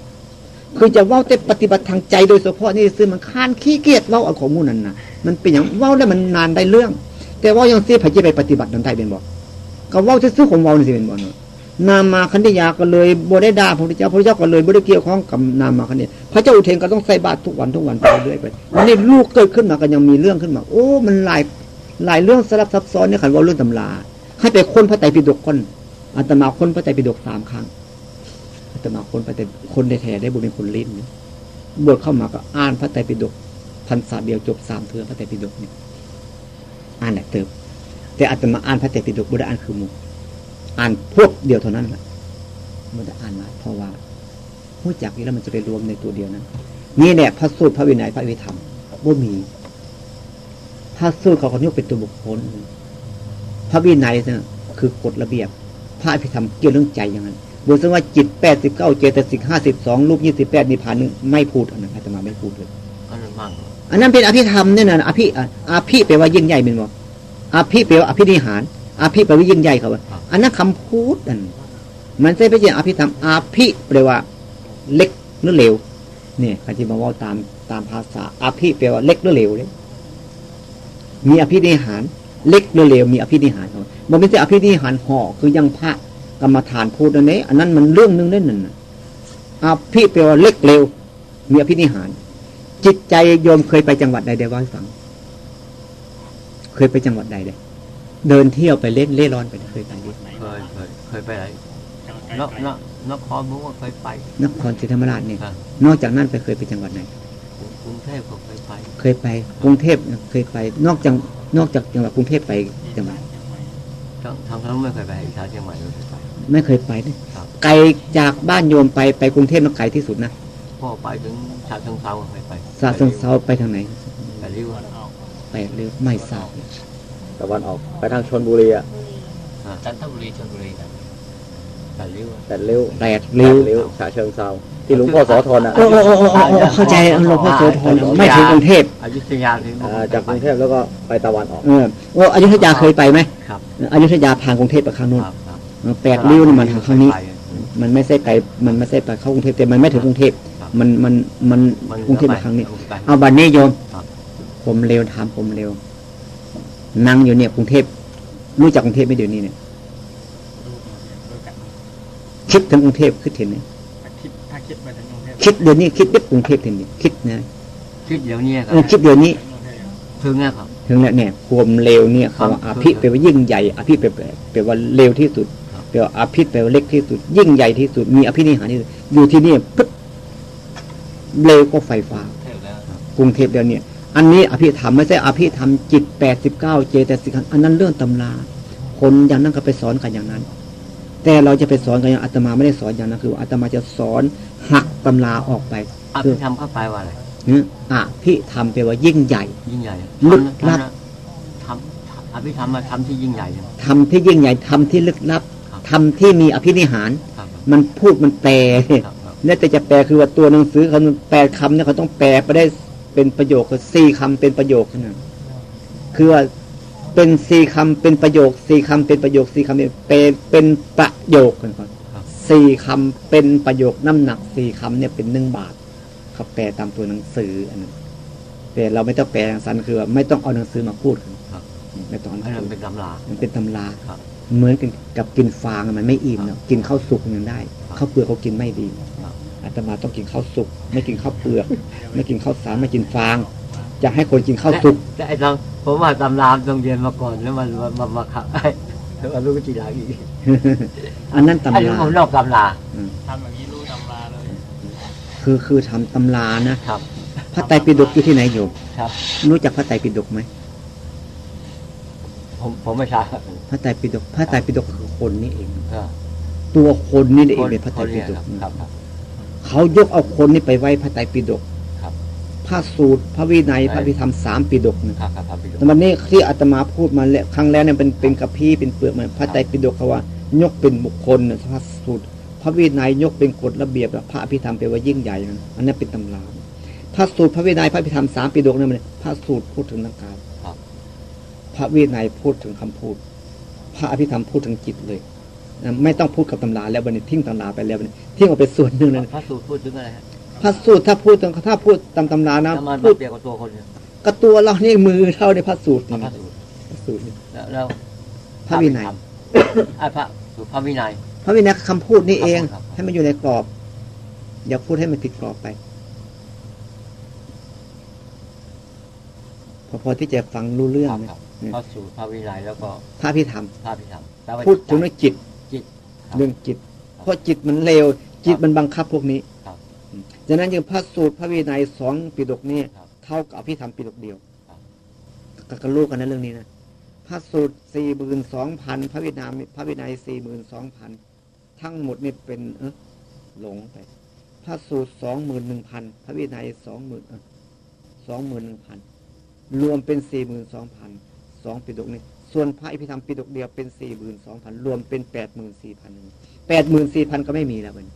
S1: คือจะว่าแต่ปฏิบัติทางใจโดยเฉพาะนี่ซื้อมันค้านขี้เกียจเว่าเอาของมูนั่นนะมันเป็นอย่างว่าแล้วมันนานได้เรื่อง แต่ว่ายังเสียพจะไปปฏิบัตินั้นได้เป็นบอกก็ว่าจะซื้อของเว่านี่สิเป็นบอกเนาะ นามาคันธยาก็เลยบได้ด่าพระพุทธเจ้าพระพุทธเจ้าก็เลยบได้เกี่ยวข้องกับนามาคันธยาพระเจ้าอุเทนก็ต้องใส่บาตรทุกวันทุกวันไปเรื่อยไปวันนี้ลูกเกิดขึ้นมาก็ยังมีเรื่องขึ้นมา โอ้ มันหลายหลายเรื่องสลับซับซ้อนเนี่ยขันว่าเรื่องตำราให้ไปค้นพระไตรปิฎกคนอาตมาค้นพระไตรปิฎกสามครั้งอาตมาค้นไปแต่คนในแท้ได้บุญเป็นคนลิ้นบวชเข้ามาก็อ่านพระไตรปิฎกพันศาเดียวจบสามเทือพระไตรปิฎกเนี่ยอ่านแหละเติมแต่อาตมาอ่านพระไตรปิฎกบุได้อ่านคือมุ อ่านพวกเดียวเท่านั้นแหละไม่ได้อ่านมาเพราะว่าผู้จักนี้แล้วมันจะไปรวมในตัวเดียวนั้นนี่แหละพระสูตรพระวินัยพระวิธรรมบ่มี พระสูตรเขาเขายกเป็นตัวบุคคล พระวินัยเนี่ยคือกฎระเบียบ พระอภิธรรมเกี่ยวเรื่องใจอย่างนั้นบุษว่าจิตแปดสิบเก้าเจตสิกห้าสิบสองรูปยี่สิบแปดนิพพานนึงไม่พูดอันนั้นอาตมาไม่พูดเลย
S6: อันนั้นมั่ง
S1: อันนั้นเป็นอภิธรรมเนี่ยนะอภิอะอาภิแปลว่ายิ่งใหญ่เป็นบ่อาภิแปลว่าอภินิหาร อาภิแปลว่ายิ่งใหญ่เขาว่าอันนั้นคำพูดอันมันใช่ไม่ใช่อภิธรรมอาภิแปลว่าเล็กหรือเหลวเนี่ยเขาจะมาว่าตามตามภาษาอาภิแปลว่าเล็กหรือเหลวเลยมีอภินิหาร เล็กหรือเหลวมีอภินิหารเขามันไม่ใช่อภินิหารห่อคือยังพระกรรมฐานพูดอันนี้ อันนั้นมันเรื่องหนึงเล่นนั่นน่ะอาภิแปลว่าเล็กเร็ว มีอภินิหาร จิตใจโยมเคยไปจังหวัดใดเดี๋ยวเล่าให้ฟัง เคยไปจังหวัดใดเดย เดินเที่ยวไปเล่นเล่ร่อนไปเคยไปดิ
S6: เคยเคยเคยไปไหนนกนกนครบุรีเคยไป
S1: นครศรีธรรมราชเนี่ย
S6: ครับ
S1: นอกจากนั้นไปเคยไปจังหวัดไหน
S6: กรุงเทพก็เคยไป
S1: เคยไปกรุงเทพเคยไป นอกจากนอกจากจังหวัดกรุงเทพไปจังหวัด
S6: ทางทางนั้นไม่เคยไปชาติเชียงใหม่ไม่เคยไป
S1: ไม่เคยไปเลย
S6: ครับ
S1: ไกลจากบ้านโยมไปไปกรุงเทพมันไกลที่สุดนะ
S6: พ่อไปถึงชาติเชิงเซาก็เคยไป
S1: สาเชิงเซาไปทางไหน
S6: ไปริ้ว
S1: ไปเร็วไม่ทราบ
S3: ตะวันออก ไปทางชนบุรีอะ
S7: จันทบุรีชลบุรีนะ
S6: ไปริ้ว
S3: แต่เร็ว
S1: แปดเร็ว
S3: เร็วฉะเชิงเซาที่หลวงพ่อโสธรอะ
S1: โอ้โอ้โอ้โอ้โอ้เข้าใจหลวงพ่อโสธรไม่ถึงกรุงเทพ
S6: อยุธยาถึง
S3: อ่าจากกรุงเทพแล้วก็ไปตะวันออก
S1: เออโอ้อยุธยาเคยไปไหม
S6: ครับ
S1: อยุธยาผ่านกรุงเทพไปครั้งนู้น
S6: ครับครับ
S1: แปดริ้วนี่มันทางข้างนี้
S6: ไป
S1: มันไม่ใช่ไกลมันไม่ใช่ไปเข้ากรุงเทพแต่มันไม่ถึงกรุงเทพ
S6: ครับ
S1: มันมันมัน
S6: มัน
S1: กรุงเทพมาครั้งนี้
S6: ไป
S1: เอาบัตรนี้โยม
S6: ครับ
S1: ผมเร็วถามผมเร็ว นั่งอยู่เนี่ยกรุงเทพรู้จักกรุงเทพไหม่เดี๋ยวนี้เนี่ยคิดถึงกรุงเทพคิดเห็นไหม
S4: คิดถ้าคิดไปถึงกรุงเทพ
S1: คิดเดี๋ยวนี้คิดเด็กกรุงเทพเห็นนี่คิดนะ
S6: คิดเดี๋ยวนี้ครั
S1: เออคิดเดี๋ยวนี้
S6: ถึงนะครับ
S1: ถึงแล้วเนี่ยความเร็วเนี่ยเขาว่า
S6: ครั
S1: อบภิแปลว่ายิ่งใหญ่อภิแปลว่าแปลว่าเร็วที่สุด
S6: ครับ
S1: แปลว่าอภิแปลว่าเล็กที่สุด ยิ่งใหญ่ที่สุด มีอภินิหารที่สุดอยู่ที่นี่ปึ๊บเร็วก็ไฟฟ้า
S7: เทพแล้ว
S1: กรุงเทพเดี๋ยวนี้อันนี้อภิธรรมไม่ใช่อภิธรรมจิต แปดสิบเก้าเจตสิกอันนั้นเรื่องตำราคนอย่างนั้นก็ไปสอนกันอย่างนั้น แต่เราจะไปสอนกันอย่างอาตมาไม่ได้สอนอย่างนั้นคืออาตมาจะสอนหักตำราออกไป
S6: อภิธรรมเข้าไปว่าอะไร
S1: เนี่ยอภิธรรมแปลว่ายิ่งใหญ่
S6: ยิ่งใหญ่
S1: ลึกลับ
S6: ทำอภิธรรมมาทำที่ยิ่งใหญ่นะ
S1: ทำที่ยิ่งใหญ่ทำที่ลึกลับ
S6: ครับ
S1: ทำที่มีอภินิหาร
S6: ครับ
S1: มันพูดมันแปล
S6: ครับครับ
S1: แล้วแต่จะแปลคือว่าตัวหนังสือเขาแปลคำเนี่ยเขาต้องแปลไปได้เป็นประโยคคือสี่คำเป็นประโยคนะ คือว่าเป็นสี่คำเป็นประโยคสี่คำเป็นประโยคสี่คำเป็นเป็นเป็นประโยคกันก่อนสี่คำเป็นประโยคน้ำหนักสี่คำเนี่ยเป็นหนึ่งบาทเขาแปลตามตัวหนังสืออันนั้นแต่เราไม่ต้องแปลทางสันคือว่าไม่ต้องเอาหนังสือมาพูดกัน
S6: ครับ
S1: ไม่ต้องเอาหนั
S6: ให้
S1: ง
S6: มั
S1: สื
S6: น
S1: อ
S6: เป็นตำรา
S1: มันเป็นตำรา
S6: ครับ
S1: เหมือนกันกับกินฟางอะมันไม่อิ่มเนาะกินข้าวสุกยังได้ข้าวเปลือกเขากินไม่ดี
S6: ครับ
S1: อาตมาต้องกินข้าวสุก ไม่กินข้าวเปลือก ไม่กินข้าวสารไม่กินฟาง จะให้คนกินข้าวสุก
S6: แต่ไอ้ตอนผมว่าตำรามต้องเรียนมาก่อนแล้วมันมามามาขับไอ้แล้วมารู้ทีหลังอีก
S1: อันนั้น
S6: ไอ้
S1: ตำ
S6: นี่
S1: รา
S6: ผมนอกตำรา
S8: ทำอย่างนี้รู้ตำราเลย
S1: คือคือทำตำรานะครับพระไตรปิฎกอยู่ที่ไหนอยู่
S6: ครับ
S1: รู้จักพระไตรปิฎกไหม
S6: ผมผมไม่ทราบ
S1: พระไตรปิฎกพระไตรปิฎกคือคนนี่เอง
S6: ก็
S1: ตัวคนนี่เองเป็นพระไตร
S6: คน
S1: ปิ
S6: เนี่ย
S1: ฎ
S6: ค
S1: ก
S6: รับครับครับ
S1: เขายกเอาคนนี่ไปไว้พระไตรปิฎก
S6: ครับ
S1: พระสูตร พระวินัย พระพิธรรมสามปิฎกนะ
S6: ครับครับครับพี่
S1: แต่วันนี้ที่อาตมาพูดมาแล้วครั้งแล้วเนี่ยเป็นเป็นกระพี้เป็นเปลือกเหมือนพระไตรปิฎกเขาว่ายกเป็นบุคคลนะพระสูตร พระวินัยยกเป็นกฎระเบียบพระอภิธรรมแปลว่ายิ่งใหญ่นะอันนั้นเป็นตำราพระสูตรพระวินัยพระอภิธรรมสามปิฎกนั่นมันพระสูตรพูดถึงนักการ
S6: ครับ
S1: พระวินัยพูดถึงคำพูด พระอภิธรรมพูดถึงจิตเลยนะไม่ต้องพูดกับตำราแล้ววันนี้ทิ้งตำราไปแล้ววันนี้ทิ้งออกไปส่วนหนึ่งเลย
S6: พระสูตรพูดถึงอะไรฮะ
S1: พ ระสูตรถ้าพูดถึงถ้าพูดตามตำรานะ
S6: ถ้ามัน
S1: พูด
S6: เปรียบกับตัวคนเนี่ย
S1: กับตัวเรานี่มือเท่าในพระสูตร
S6: พระ
S1: นี่
S6: สูตร
S1: พระสูตรนี่
S6: แล้วแล้ว
S1: พระวินัย
S6: ไอ้พระสูตรพระวินัย
S1: พระวินัยคำพูดนี่เอง
S6: ครับ
S1: ให้มันอยู่ในกรอบ อย่าพูดให้มันผิดกรอบไปพอพอที่จะฟังรู้เรื่อง
S6: ครับ
S1: ไหม
S6: ครับ
S1: อืม
S6: พระสูตรพระวินัยแล้วก็
S1: พระพิธรรม
S6: พระพิธรรมแปลว่า
S1: พูดถึงเรื่องจิต
S6: จิตครับ
S1: เรื่องจิต
S6: ครับ
S1: เพราะจิตมันเลวจิตมันบังคับพวกนี้
S6: ครับ
S1: อืมฉะนั้นจึงพระสูตรพระวินัยสองปิฎกนี่
S6: ครับ
S1: เท่ากับอภิธรรมปิฎกเดียว
S6: ครับ
S1: ก็ก็รู้กันนะเรื่องนี้นะพระสูตรสี่หมื่นสองพันพระวินัยพระวินัยสี่หมื่นสองพันทั้งหมดนี่เป็นเออหลงไป พระสูตรสองหมื่นหนึ่งพันพระวินัยสองหมื่นสองหมื่นหนึ่งพันรวมเป็นสี่หมื่นสองพันสองปิฎกนี่ส่วนพระอภิธรรมปิฎกเดียวเป็นสี่หมื่นสองพันรวมเป็นแปดหมื่นสี่พันแปดหมื่นสี่พันก็ไม่มีแล้วมัน
S6: ครับ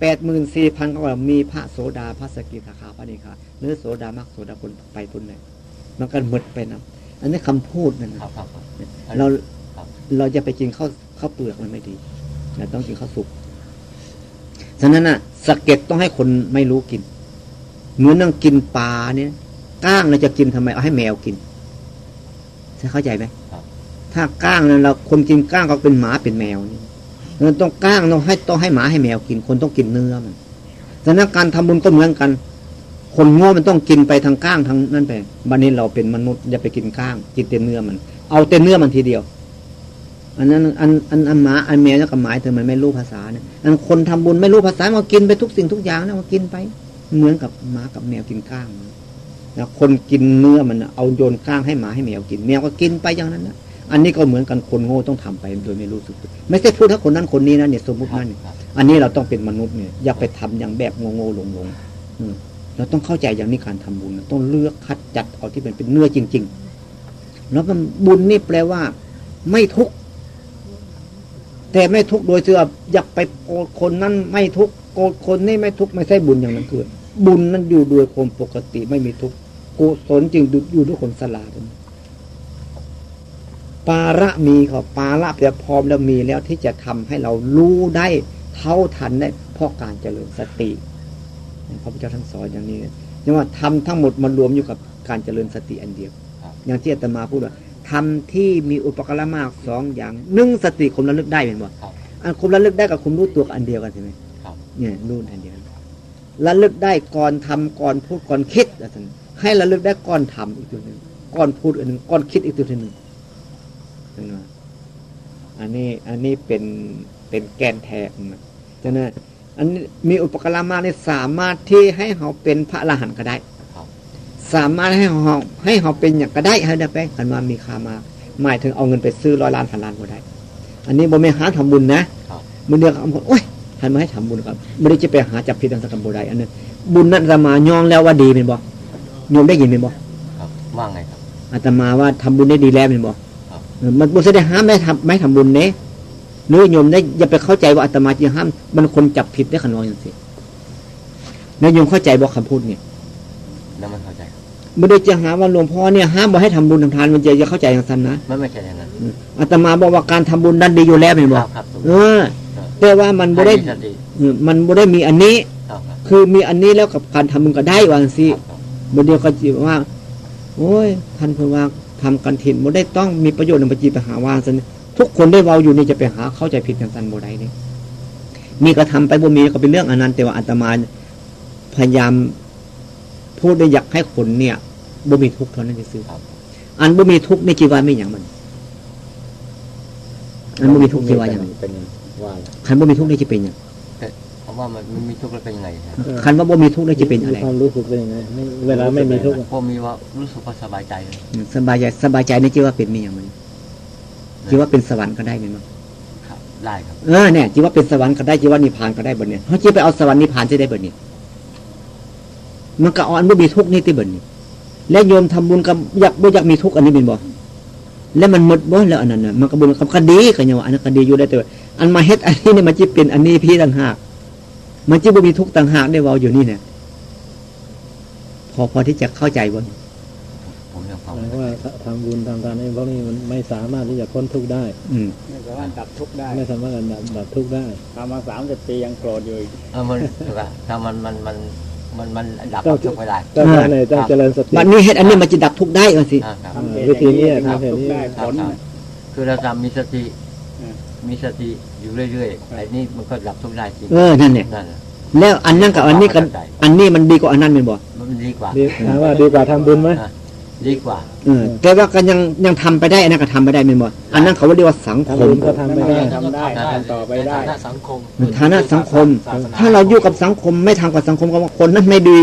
S1: แปดหมื่นสี่พันก็ว่ามีพระโสดาพระสกิทาคาพระนิคาหรือโสดามักโสดาผลไปผลไหนมันก็หมดไปนะอันนี้คำพูดนั่นนะครับ
S6: ครับครับ
S1: เรา
S6: ครับ
S1: เราจะไปกินข้าวข้าวเปลือกมันไม่ดีเราต้องกินข้าวสุกฉะนั้นน่ะสะเก็ดต้องให้คนไม่รู้กินเหมือนนั่งกินปลาเนี่ยก้างเราจะกินทำไมเอาให้แมวกินใช่เข้าใจไหม
S6: ครับ
S1: ถ้าก้างนั้นเราคนกินก้างก็เป็นหมาเป็นแมวนี่ เราต้องก้างต้องให้ต้องให้หมาให้แมวกิน คนต้องกินเนื้อมันฉะนั้นการทำบุญก็เหมือนกัน คนโง่มันต้องกินไปทางก้างทางนั่นไปบันนี้เราเป็นมนุษย์อย่าไปกินก้าง กินแต่เนื้อมัน เอาแต่เนื้อมันทีเดียว อันนั้นอันอันอันหมาอันแมวนี่ก็หมายถึงมันไม่รู้ภาษาเนี่ยอันคนทำบุญไม่รู้ภาษามันกินไปทุกสิ่งทุกอย่างนะมันกินไป เหมือนกับหมากับแมวกินก้างนะคนกินเนื้อมันเอาโยนก้างให้หมาให้แมวกิน แมวก็กินไปอย่างนั้นนะ อันนี้ก็เหมือนกันคนโง่ต้องทำไปโดยไม่รู้สึกตัวไม่ใช่พูดถ้าคนนั้นคนนี้นะเนี่ยสมมตินั่นเนี่ย
S6: ครับ
S1: อันนี้เราต้องเป็นมนุษย์เนี่ยอย่าไปทำอย่างแบบโง่ๆหลงๆอืมเราต้องเข้าใจอย่างนี้การทำบุญนะต้องเลือกคัดจัดเอาที่เป็นเป็นเนื้อจริง ๆ แล้วมันบุญนี่แปลว่า ไม่ทุกข์แต่ไม่ทุกข์โดยที่ว่าอยากไปโกรธคนนั้นไม่ทุกข์โกรธคนนี้ไม่ทุกข์ไม่ใช่บุญอย่างนั้นคือบุญนั้นอยู่โดยความปกติไม่มีทุกข์กุศลจึงอยู่ด้วยคนสลาด ปาระมีเขาปาระแต่พร้อมแล้วมีแล้วที่จะทำให้เรารู้ได้เท่าทันได้เพราะการเจริญสติพระพุทธเจ้าท่านสอนอย่างนี้ยังว่าทำทั้งหมดมารวมอยู่กับการเจริญสติอันเดียว
S6: ครับ
S1: อย่างที่อาตมาพูดว่าทำที่มีอุปกรณ์มากสองอย่างหนึ่งสติคมระลึกได้เป็นบ่
S6: ครับ
S1: อันคมระลึกได้กับคุมรู้ตัวกับอันเดียวกันใช่ไหม
S6: ครับ
S1: เนี่ยรู้อันเดียวกันระลึกได้ก่อนทำก่อนพูดก่อนคิดอาจารย์ให้ระลึกได้ก่อนทำอีกตัวหนึ่งก่อนพูดอันหนึ่งก่อนคิดอีกตัวหนึ่ง เห็นไหมอันนี้ อันนี้เป็นเป็นแกนแทนนะฉะนั้นอันนี้มีอุปกรณ์มากนี่สามารถที่ให้เขาเป็นพระอรหันต์ก็ได้
S6: ครับ
S1: สามารถให้เราให้เราเป็นอย่างก็ได้ให้ได้ไปกันมามีค่ามาหมายถึงเอาเงินไปซื้อร้อยล้านพันล้านก็ได้ อันนี้บ่ไม่หาทำบุญนะครับมันเดียวเอาโอ้ยท่านมาให้ทำบุญครับไม่ได้จะไปหาจับผิดทางสังคมบ่ได้อันนั้นบุญนั้นอาตมายองแล้วว่าดีเป็นบ่โยมได้ยินเป็นบ่
S6: ครับว่าไงครับ
S1: อาตมาว่าทำบุญได้ดีแล้วเป็นบ่
S6: ครับ
S1: เออ มันบ่แสดงห้ามไม่ทำไม่ทำบุญเน่หรือโยมได้อย่าไปเข้าใจว่าอาตมาจะห้าม มันคนจับผิดได้ขนาดอย่างสิแล้วโยมเข้าใจบ่คำพูดเนี่ย
S6: แล้วมันเข้าใจ
S1: ไม่ได้จะหาว่าหลวงพ่อเนี่ยห้ามบ่ให้ทำบุญทำทานมันจะจะเข้าใจอย่างนั้นนะ
S6: ไม่ไม่ใช่อย่างนั้น
S1: อาตมาบอกว่าการทำบุญนั้นดีอยู่แล้วเป็น
S6: ค
S1: บ่
S6: รับครับถูก
S1: เออแต่ว่ามันบ่ได้
S6: ให้มีสติ
S1: เออมันบ่ได้มีอันนี้
S6: ครับครับ
S1: คือมีอันนี้แล้วกับการทำบุญก็ได้ว่าสิ
S6: ครับครับ
S1: บ่เดียวก็จิว่า โอ้ยท่านเพิ่นว่าทำกันถิ่นบ่ได้ต้องมีประโยชน์ในปจีไปหาว่าซั่นทุกคนได้เว้าอยู่นี่จะไปหาเข้าใจผิดกันซั่นบ่ได้นี่มีก็ทำไปบ่มีก็เป็นเรื่องอันนั้นแต่ว่าอาตมาพยายามพูดได้อยากให้คนเนี่ยบ่มีทุกข์เท่านั้นซื่อๆ
S6: ครับ
S1: อันบ่มีทุกข์นี่จีว่าไม่หยังมัน อันบ่มีทุกข์จีว่าหยัง
S7: เป็นว่าอะไร
S1: คันบ่มีทุกข์นี่จะเป็นหยัง
S6: เพราะว่ามันมันมีทุกข์แล้วเป็นยังไงครับ
S1: คันว่าบ่มีทุกข์นี่จะเป็นอะไร
S7: ความรู้สึกเป็นยังไงไม่เวลาไม่มีทุกข์อะ
S6: พอมีว่ารู้สึกว่าสบายใจเลย
S1: อืมสบายใจสบายใจนี่จีว่าเป็นมีหยังมันจีว่าเป็นสวรรค์ก็ได้แม่นบ่
S6: ครับได้ครับ
S1: เออเนี่ยจีว่าเป็นสวรรค์ก็ได้จีว่านิพพานก็ได้บ่เนี่ยเฮาจีไปเอาสวรรค์นิพพานสิได้บ่เนี่ยมันก็เอาอันบ่มีทุกข์นี่ติเบ่นี่และโยมทำบุญกับอยากบ่อยากมีทุกข์อันนี้เป็นบ่แล้วมันหมดบ่แล้วอันนั้นน่ะมันก็บุญกับคดีก็ยังว่าอันนั้นคดีอยู่ได้แต่ว่าอันมาเฮ็ดอันนี้เนี่ยมันจิเป็นอันนี้พี่ต่างหาก มันจิบ่มีทุกข์ต่างหากได้เว้าอยู่นี่เนี่ยพอพอที่จะเข้าใจบ่
S6: ผมยังฟัง
S7: หมายความว่าทำบุญทำทานไอ้พวกนี้มันไม่สามารถที่จะพ้นทุกข์ได้
S1: อืม
S8: ไม่สามารถดับทุกข์ได้
S7: ไม่สามารถดับดับทุกข์ได้
S8: ทำมาสามสิบปียังโกรธอยู่อีก
S6: เออมันถ้ามันมันมันมันมันดับความทุกข์ไม่ได้
S7: ก็ภายในต้องเจริญสติ
S1: บัดนี้เฮ็ดอันนี้มันจะดับทุกข์ได้ว่าสิ
S6: อ่าครับ
S8: ทำเหตุ
S7: วิธีนี้
S8: อย่างดับ
S7: ทำเหตุ
S8: ทุก
S7: นี้
S8: ข์ได้
S6: ค
S8: ผ
S6: รับ
S8: ล
S6: ครับคือเราทำมีสติ
S8: อื ม
S6: มีสติอยู่เรื่อยๆไอ้นี่มันก็ดับทุกข์ได้จริง
S1: เออนั่นเนี่ย
S6: นั่นน่ะ
S1: แล้วอันนั้นกับอันนี้กันอันนี้มันดีกว่าอันนั้นเป็นบ่
S6: มันดีกว่า
S7: ดีถามว่าดีกว่าทำบุญไหม
S6: ดีกว่า
S1: เออแต่ว่าก็ยังยังทำไปได้อันนั้นก็ทำไปได้เป็นบ่อันนั้นเขาเรียกว่าสังค
S7: ทำ
S1: ม
S7: บุญก็ทำไม่ได้
S8: ทำได้ทำต่อไปได้
S7: ฐานะสังคม
S1: ฐานะสังคม
S8: ศาสนา
S1: ถ้าเราอยู่กับสังคมไม่ทำกับสังคมก็ว่าคนนั้นไม่ดี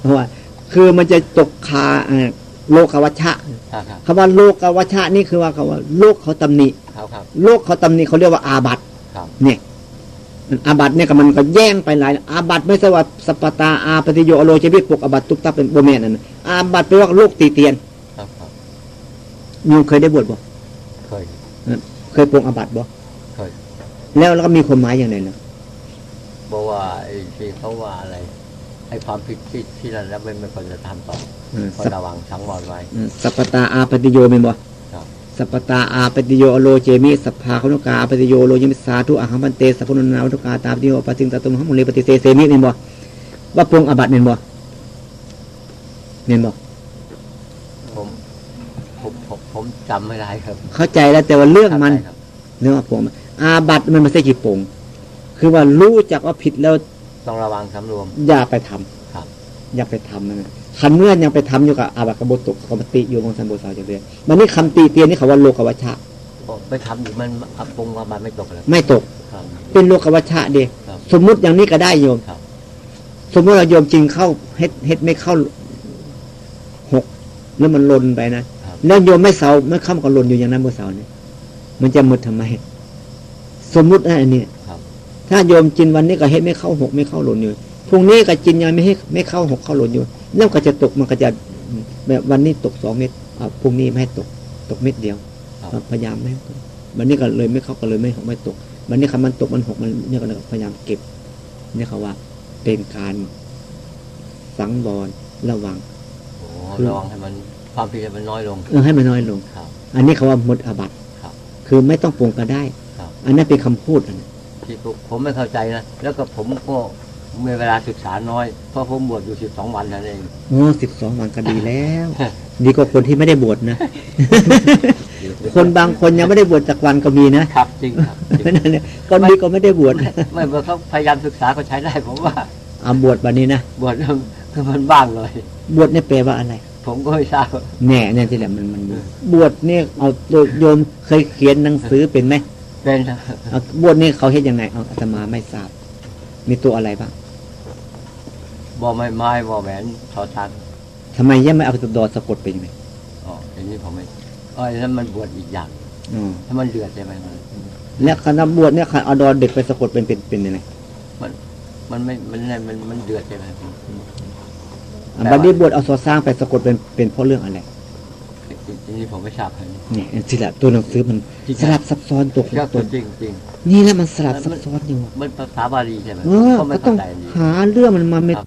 S1: เพราะว่าคือมันจะตกคาเอ่อ โลกวัชชะ
S6: ครับครับ
S1: คำว่าโลกวัชชะนี่คือว่าคำว่า โลกเขาตำหนิ
S6: ครับครับ
S1: โลกเขาตำหนิเขาเรียกว่าอาบัต
S6: ครับ
S1: เนี่ยอาบัตเนี่ยก็มันก็แย่งไปหลาย อาบัตไม่ใช่ว่าสปปตาอาปฏิโยอโลเจวิตปกอาบัตตุกตาเป็นโบแมนนั่นน่ะอาบัตแปลว่าโลกตีเตียน
S6: ครับครับ
S1: โยมเคยได้บวชบ่
S6: เคย
S1: เคยปรงอาบัตบ่
S6: เคย
S1: แล้วแล้วก็มีความหมายอย่างไรล่ะ
S6: บอกว่าไอ้ที่เขาว่าอะไร ไอ้ความผิดที่ที่เราแล้วไม่ไม่ควรจะทำต่อ
S1: เออ
S6: ควร
S1: สัพ
S6: ระวังสังวรไว้
S1: เออสัพปตาอาปฏิโยเป็นบ่
S6: ครับ
S1: สัพปตาอาปฏิโยอโลเจมิสัพพาคนุกาอาปฏิโยโลยมิสาธุอาหังปันเตสัพพุนนาวัตุกาตาปฏิโยปะจิงตะตุมหังมุเลปฏิเสเสมิเป็นบ่ว่าปรงอาบัตเป็นบ่เป็นบ่
S6: ผมผมผมผมจำไม่ได้ครับ
S1: เข้าใจแล้วแต่ว่าเรื่องมัน
S6: ครับ
S1: เรื่องว่าปรงอาบัตมันไม่ใช่กี่ปรงคือว่ารู้จักว่าผิดแล้ว
S6: ต้องระวังสำรวม
S1: อย่าไปทำ
S6: ครับ
S1: อย่าไปทำนะคันเมื่อยังไปทำอยู่กับอาบัตกบตกกบติอยู่ของสันโบสาวจะเรียนมันนี่คำตีเตียนนี่เขาว่าโลกวัชชะ
S6: บอกไปทำอยู่มันอับปรุงว่ามันไม่ตกเลย
S1: ไม่ตก
S6: ครับ
S1: เป็นโลกวัชชะเดี
S6: ครับ
S1: สมมุติอย่างนี้ก็ได้โยม
S6: ครับ
S1: สมมติเราโยมจริงเข้าเฮ็ดเฮ็ดไม่เข้าหกแล้วมันหลนไปนะครับแล้วโยมไม่เสาไม่เข้าก็หลนอยู่อย่างนั้นบนเสาเนี่ยมันจะหมดทำไม สมมุตินะอันนี้
S6: ครับ
S1: ถ้าโยมกินวันนี้ก็เฮ็ดไม่เข้าหกไม่เข้าหลนอยู่พรุ่งนี้ก็กินยังไม่ให้ไม่เข้าหกเข้าหลนอยู่แล้วก็จะตกมันก็จะแบบวันนี้ตกสองเม็ดอะพรุ่งนี้ไม่ให้ตกตกเม็ดเดียว
S6: ครับ
S1: พยายามไม่ให้ตกวันนี้ก็เลยไม่เข้าก็เลยไม่ไม่ตกวันนี้คำมันตกมันหกมันเนี่ยก็พยายามเก็บเนี่ยเขาว่าเป็นการสังวรระวัง
S6: โอ้ระวังให้มันความผิดให้มันน้อยลง
S1: เออให้มันน้อยลง
S6: ครับ
S1: อันนี้เขาว่าหมดอาบัติ
S6: ครับ
S1: คือไม่ต้องปรุงก็ได้
S6: ครับ
S1: อันนั้นเป็นคำพูดอันนั้น
S6: ที่ผมผมไม่เข้าใจนะ แล้วก็ผมก็มีเวลาศึกษาน้อย เพราะผมบวชอยู่สิบสองวันเท่านั้นเอง
S1: โอ้สิบสองวันก็ดีแล้วดีกว่าคนที่ไม่ได้บวชนะ คนบางคนยังไม่ได้บวชจากวันก็มีนะครับ
S6: จริงครับจริง
S1: นั่นเนี่ยก็ดีกว่าไม่ได้บวช
S6: ไม่เมื่อเขาพยายามศึกษาก็ใช้ได้ผมว่า
S1: เอาบวชวันนี้นะ
S6: บวชแล้วคือมันบ้างเลย
S1: บวชเนี่ยแปลว่าอะไร
S6: ผมก็ไม่ทราบ
S1: แหน่เนี่ยที่แหละมันมันบวชเนี่ยเอาโยมเคยเขียนหนังสือเป็นไหม
S6: เป็นนะ
S1: เอาบวชนี่เขาเฮ็ดยังไงเอาอาตมาไม่ทราบ มีตัวอะไรบ้าง
S6: บอไม้ไม้บอแหวนทอทัน
S1: ทำไมยังไม่เอาตัวดอสะกดเป็นยังไง
S6: อ๋ออันนี้ผมไม่อ๋ออันนั้นมันบวชอีกอย่าง
S1: อ๋อ
S6: ถ้ามันเดือดใช่ไหมมัน
S1: แล้วคณะบวชเนี่ยเอาดอเด็กไปสะกดเป็นเป็นเป็นยังไง
S6: มันไม่มันมันมันมันเดือดใช่ไหม
S1: อะบัดนี้บวชเอาซอสร้างไปสะกดเป็นเป็นเพราะเรื่องอะไร
S6: อั นนี้ผมไม่ทราบครับ
S1: เนี่ยสิละตัวหนังสือมัน
S6: จริง
S1: สลับซับซ้อนตัว
S6: ครับ
S1: ตัว
S6: จริงจริง
S1: นี่แหละมันสลับซับซ้อนอยู่
S6: มันภาษาบาลีใช่ไหม
S1: เออ
S6: ก็ไม่
S1: ก็ต้อง
S6: เข้าใจดี
S1: หาเรื่องมันมาเม
S6: ครับ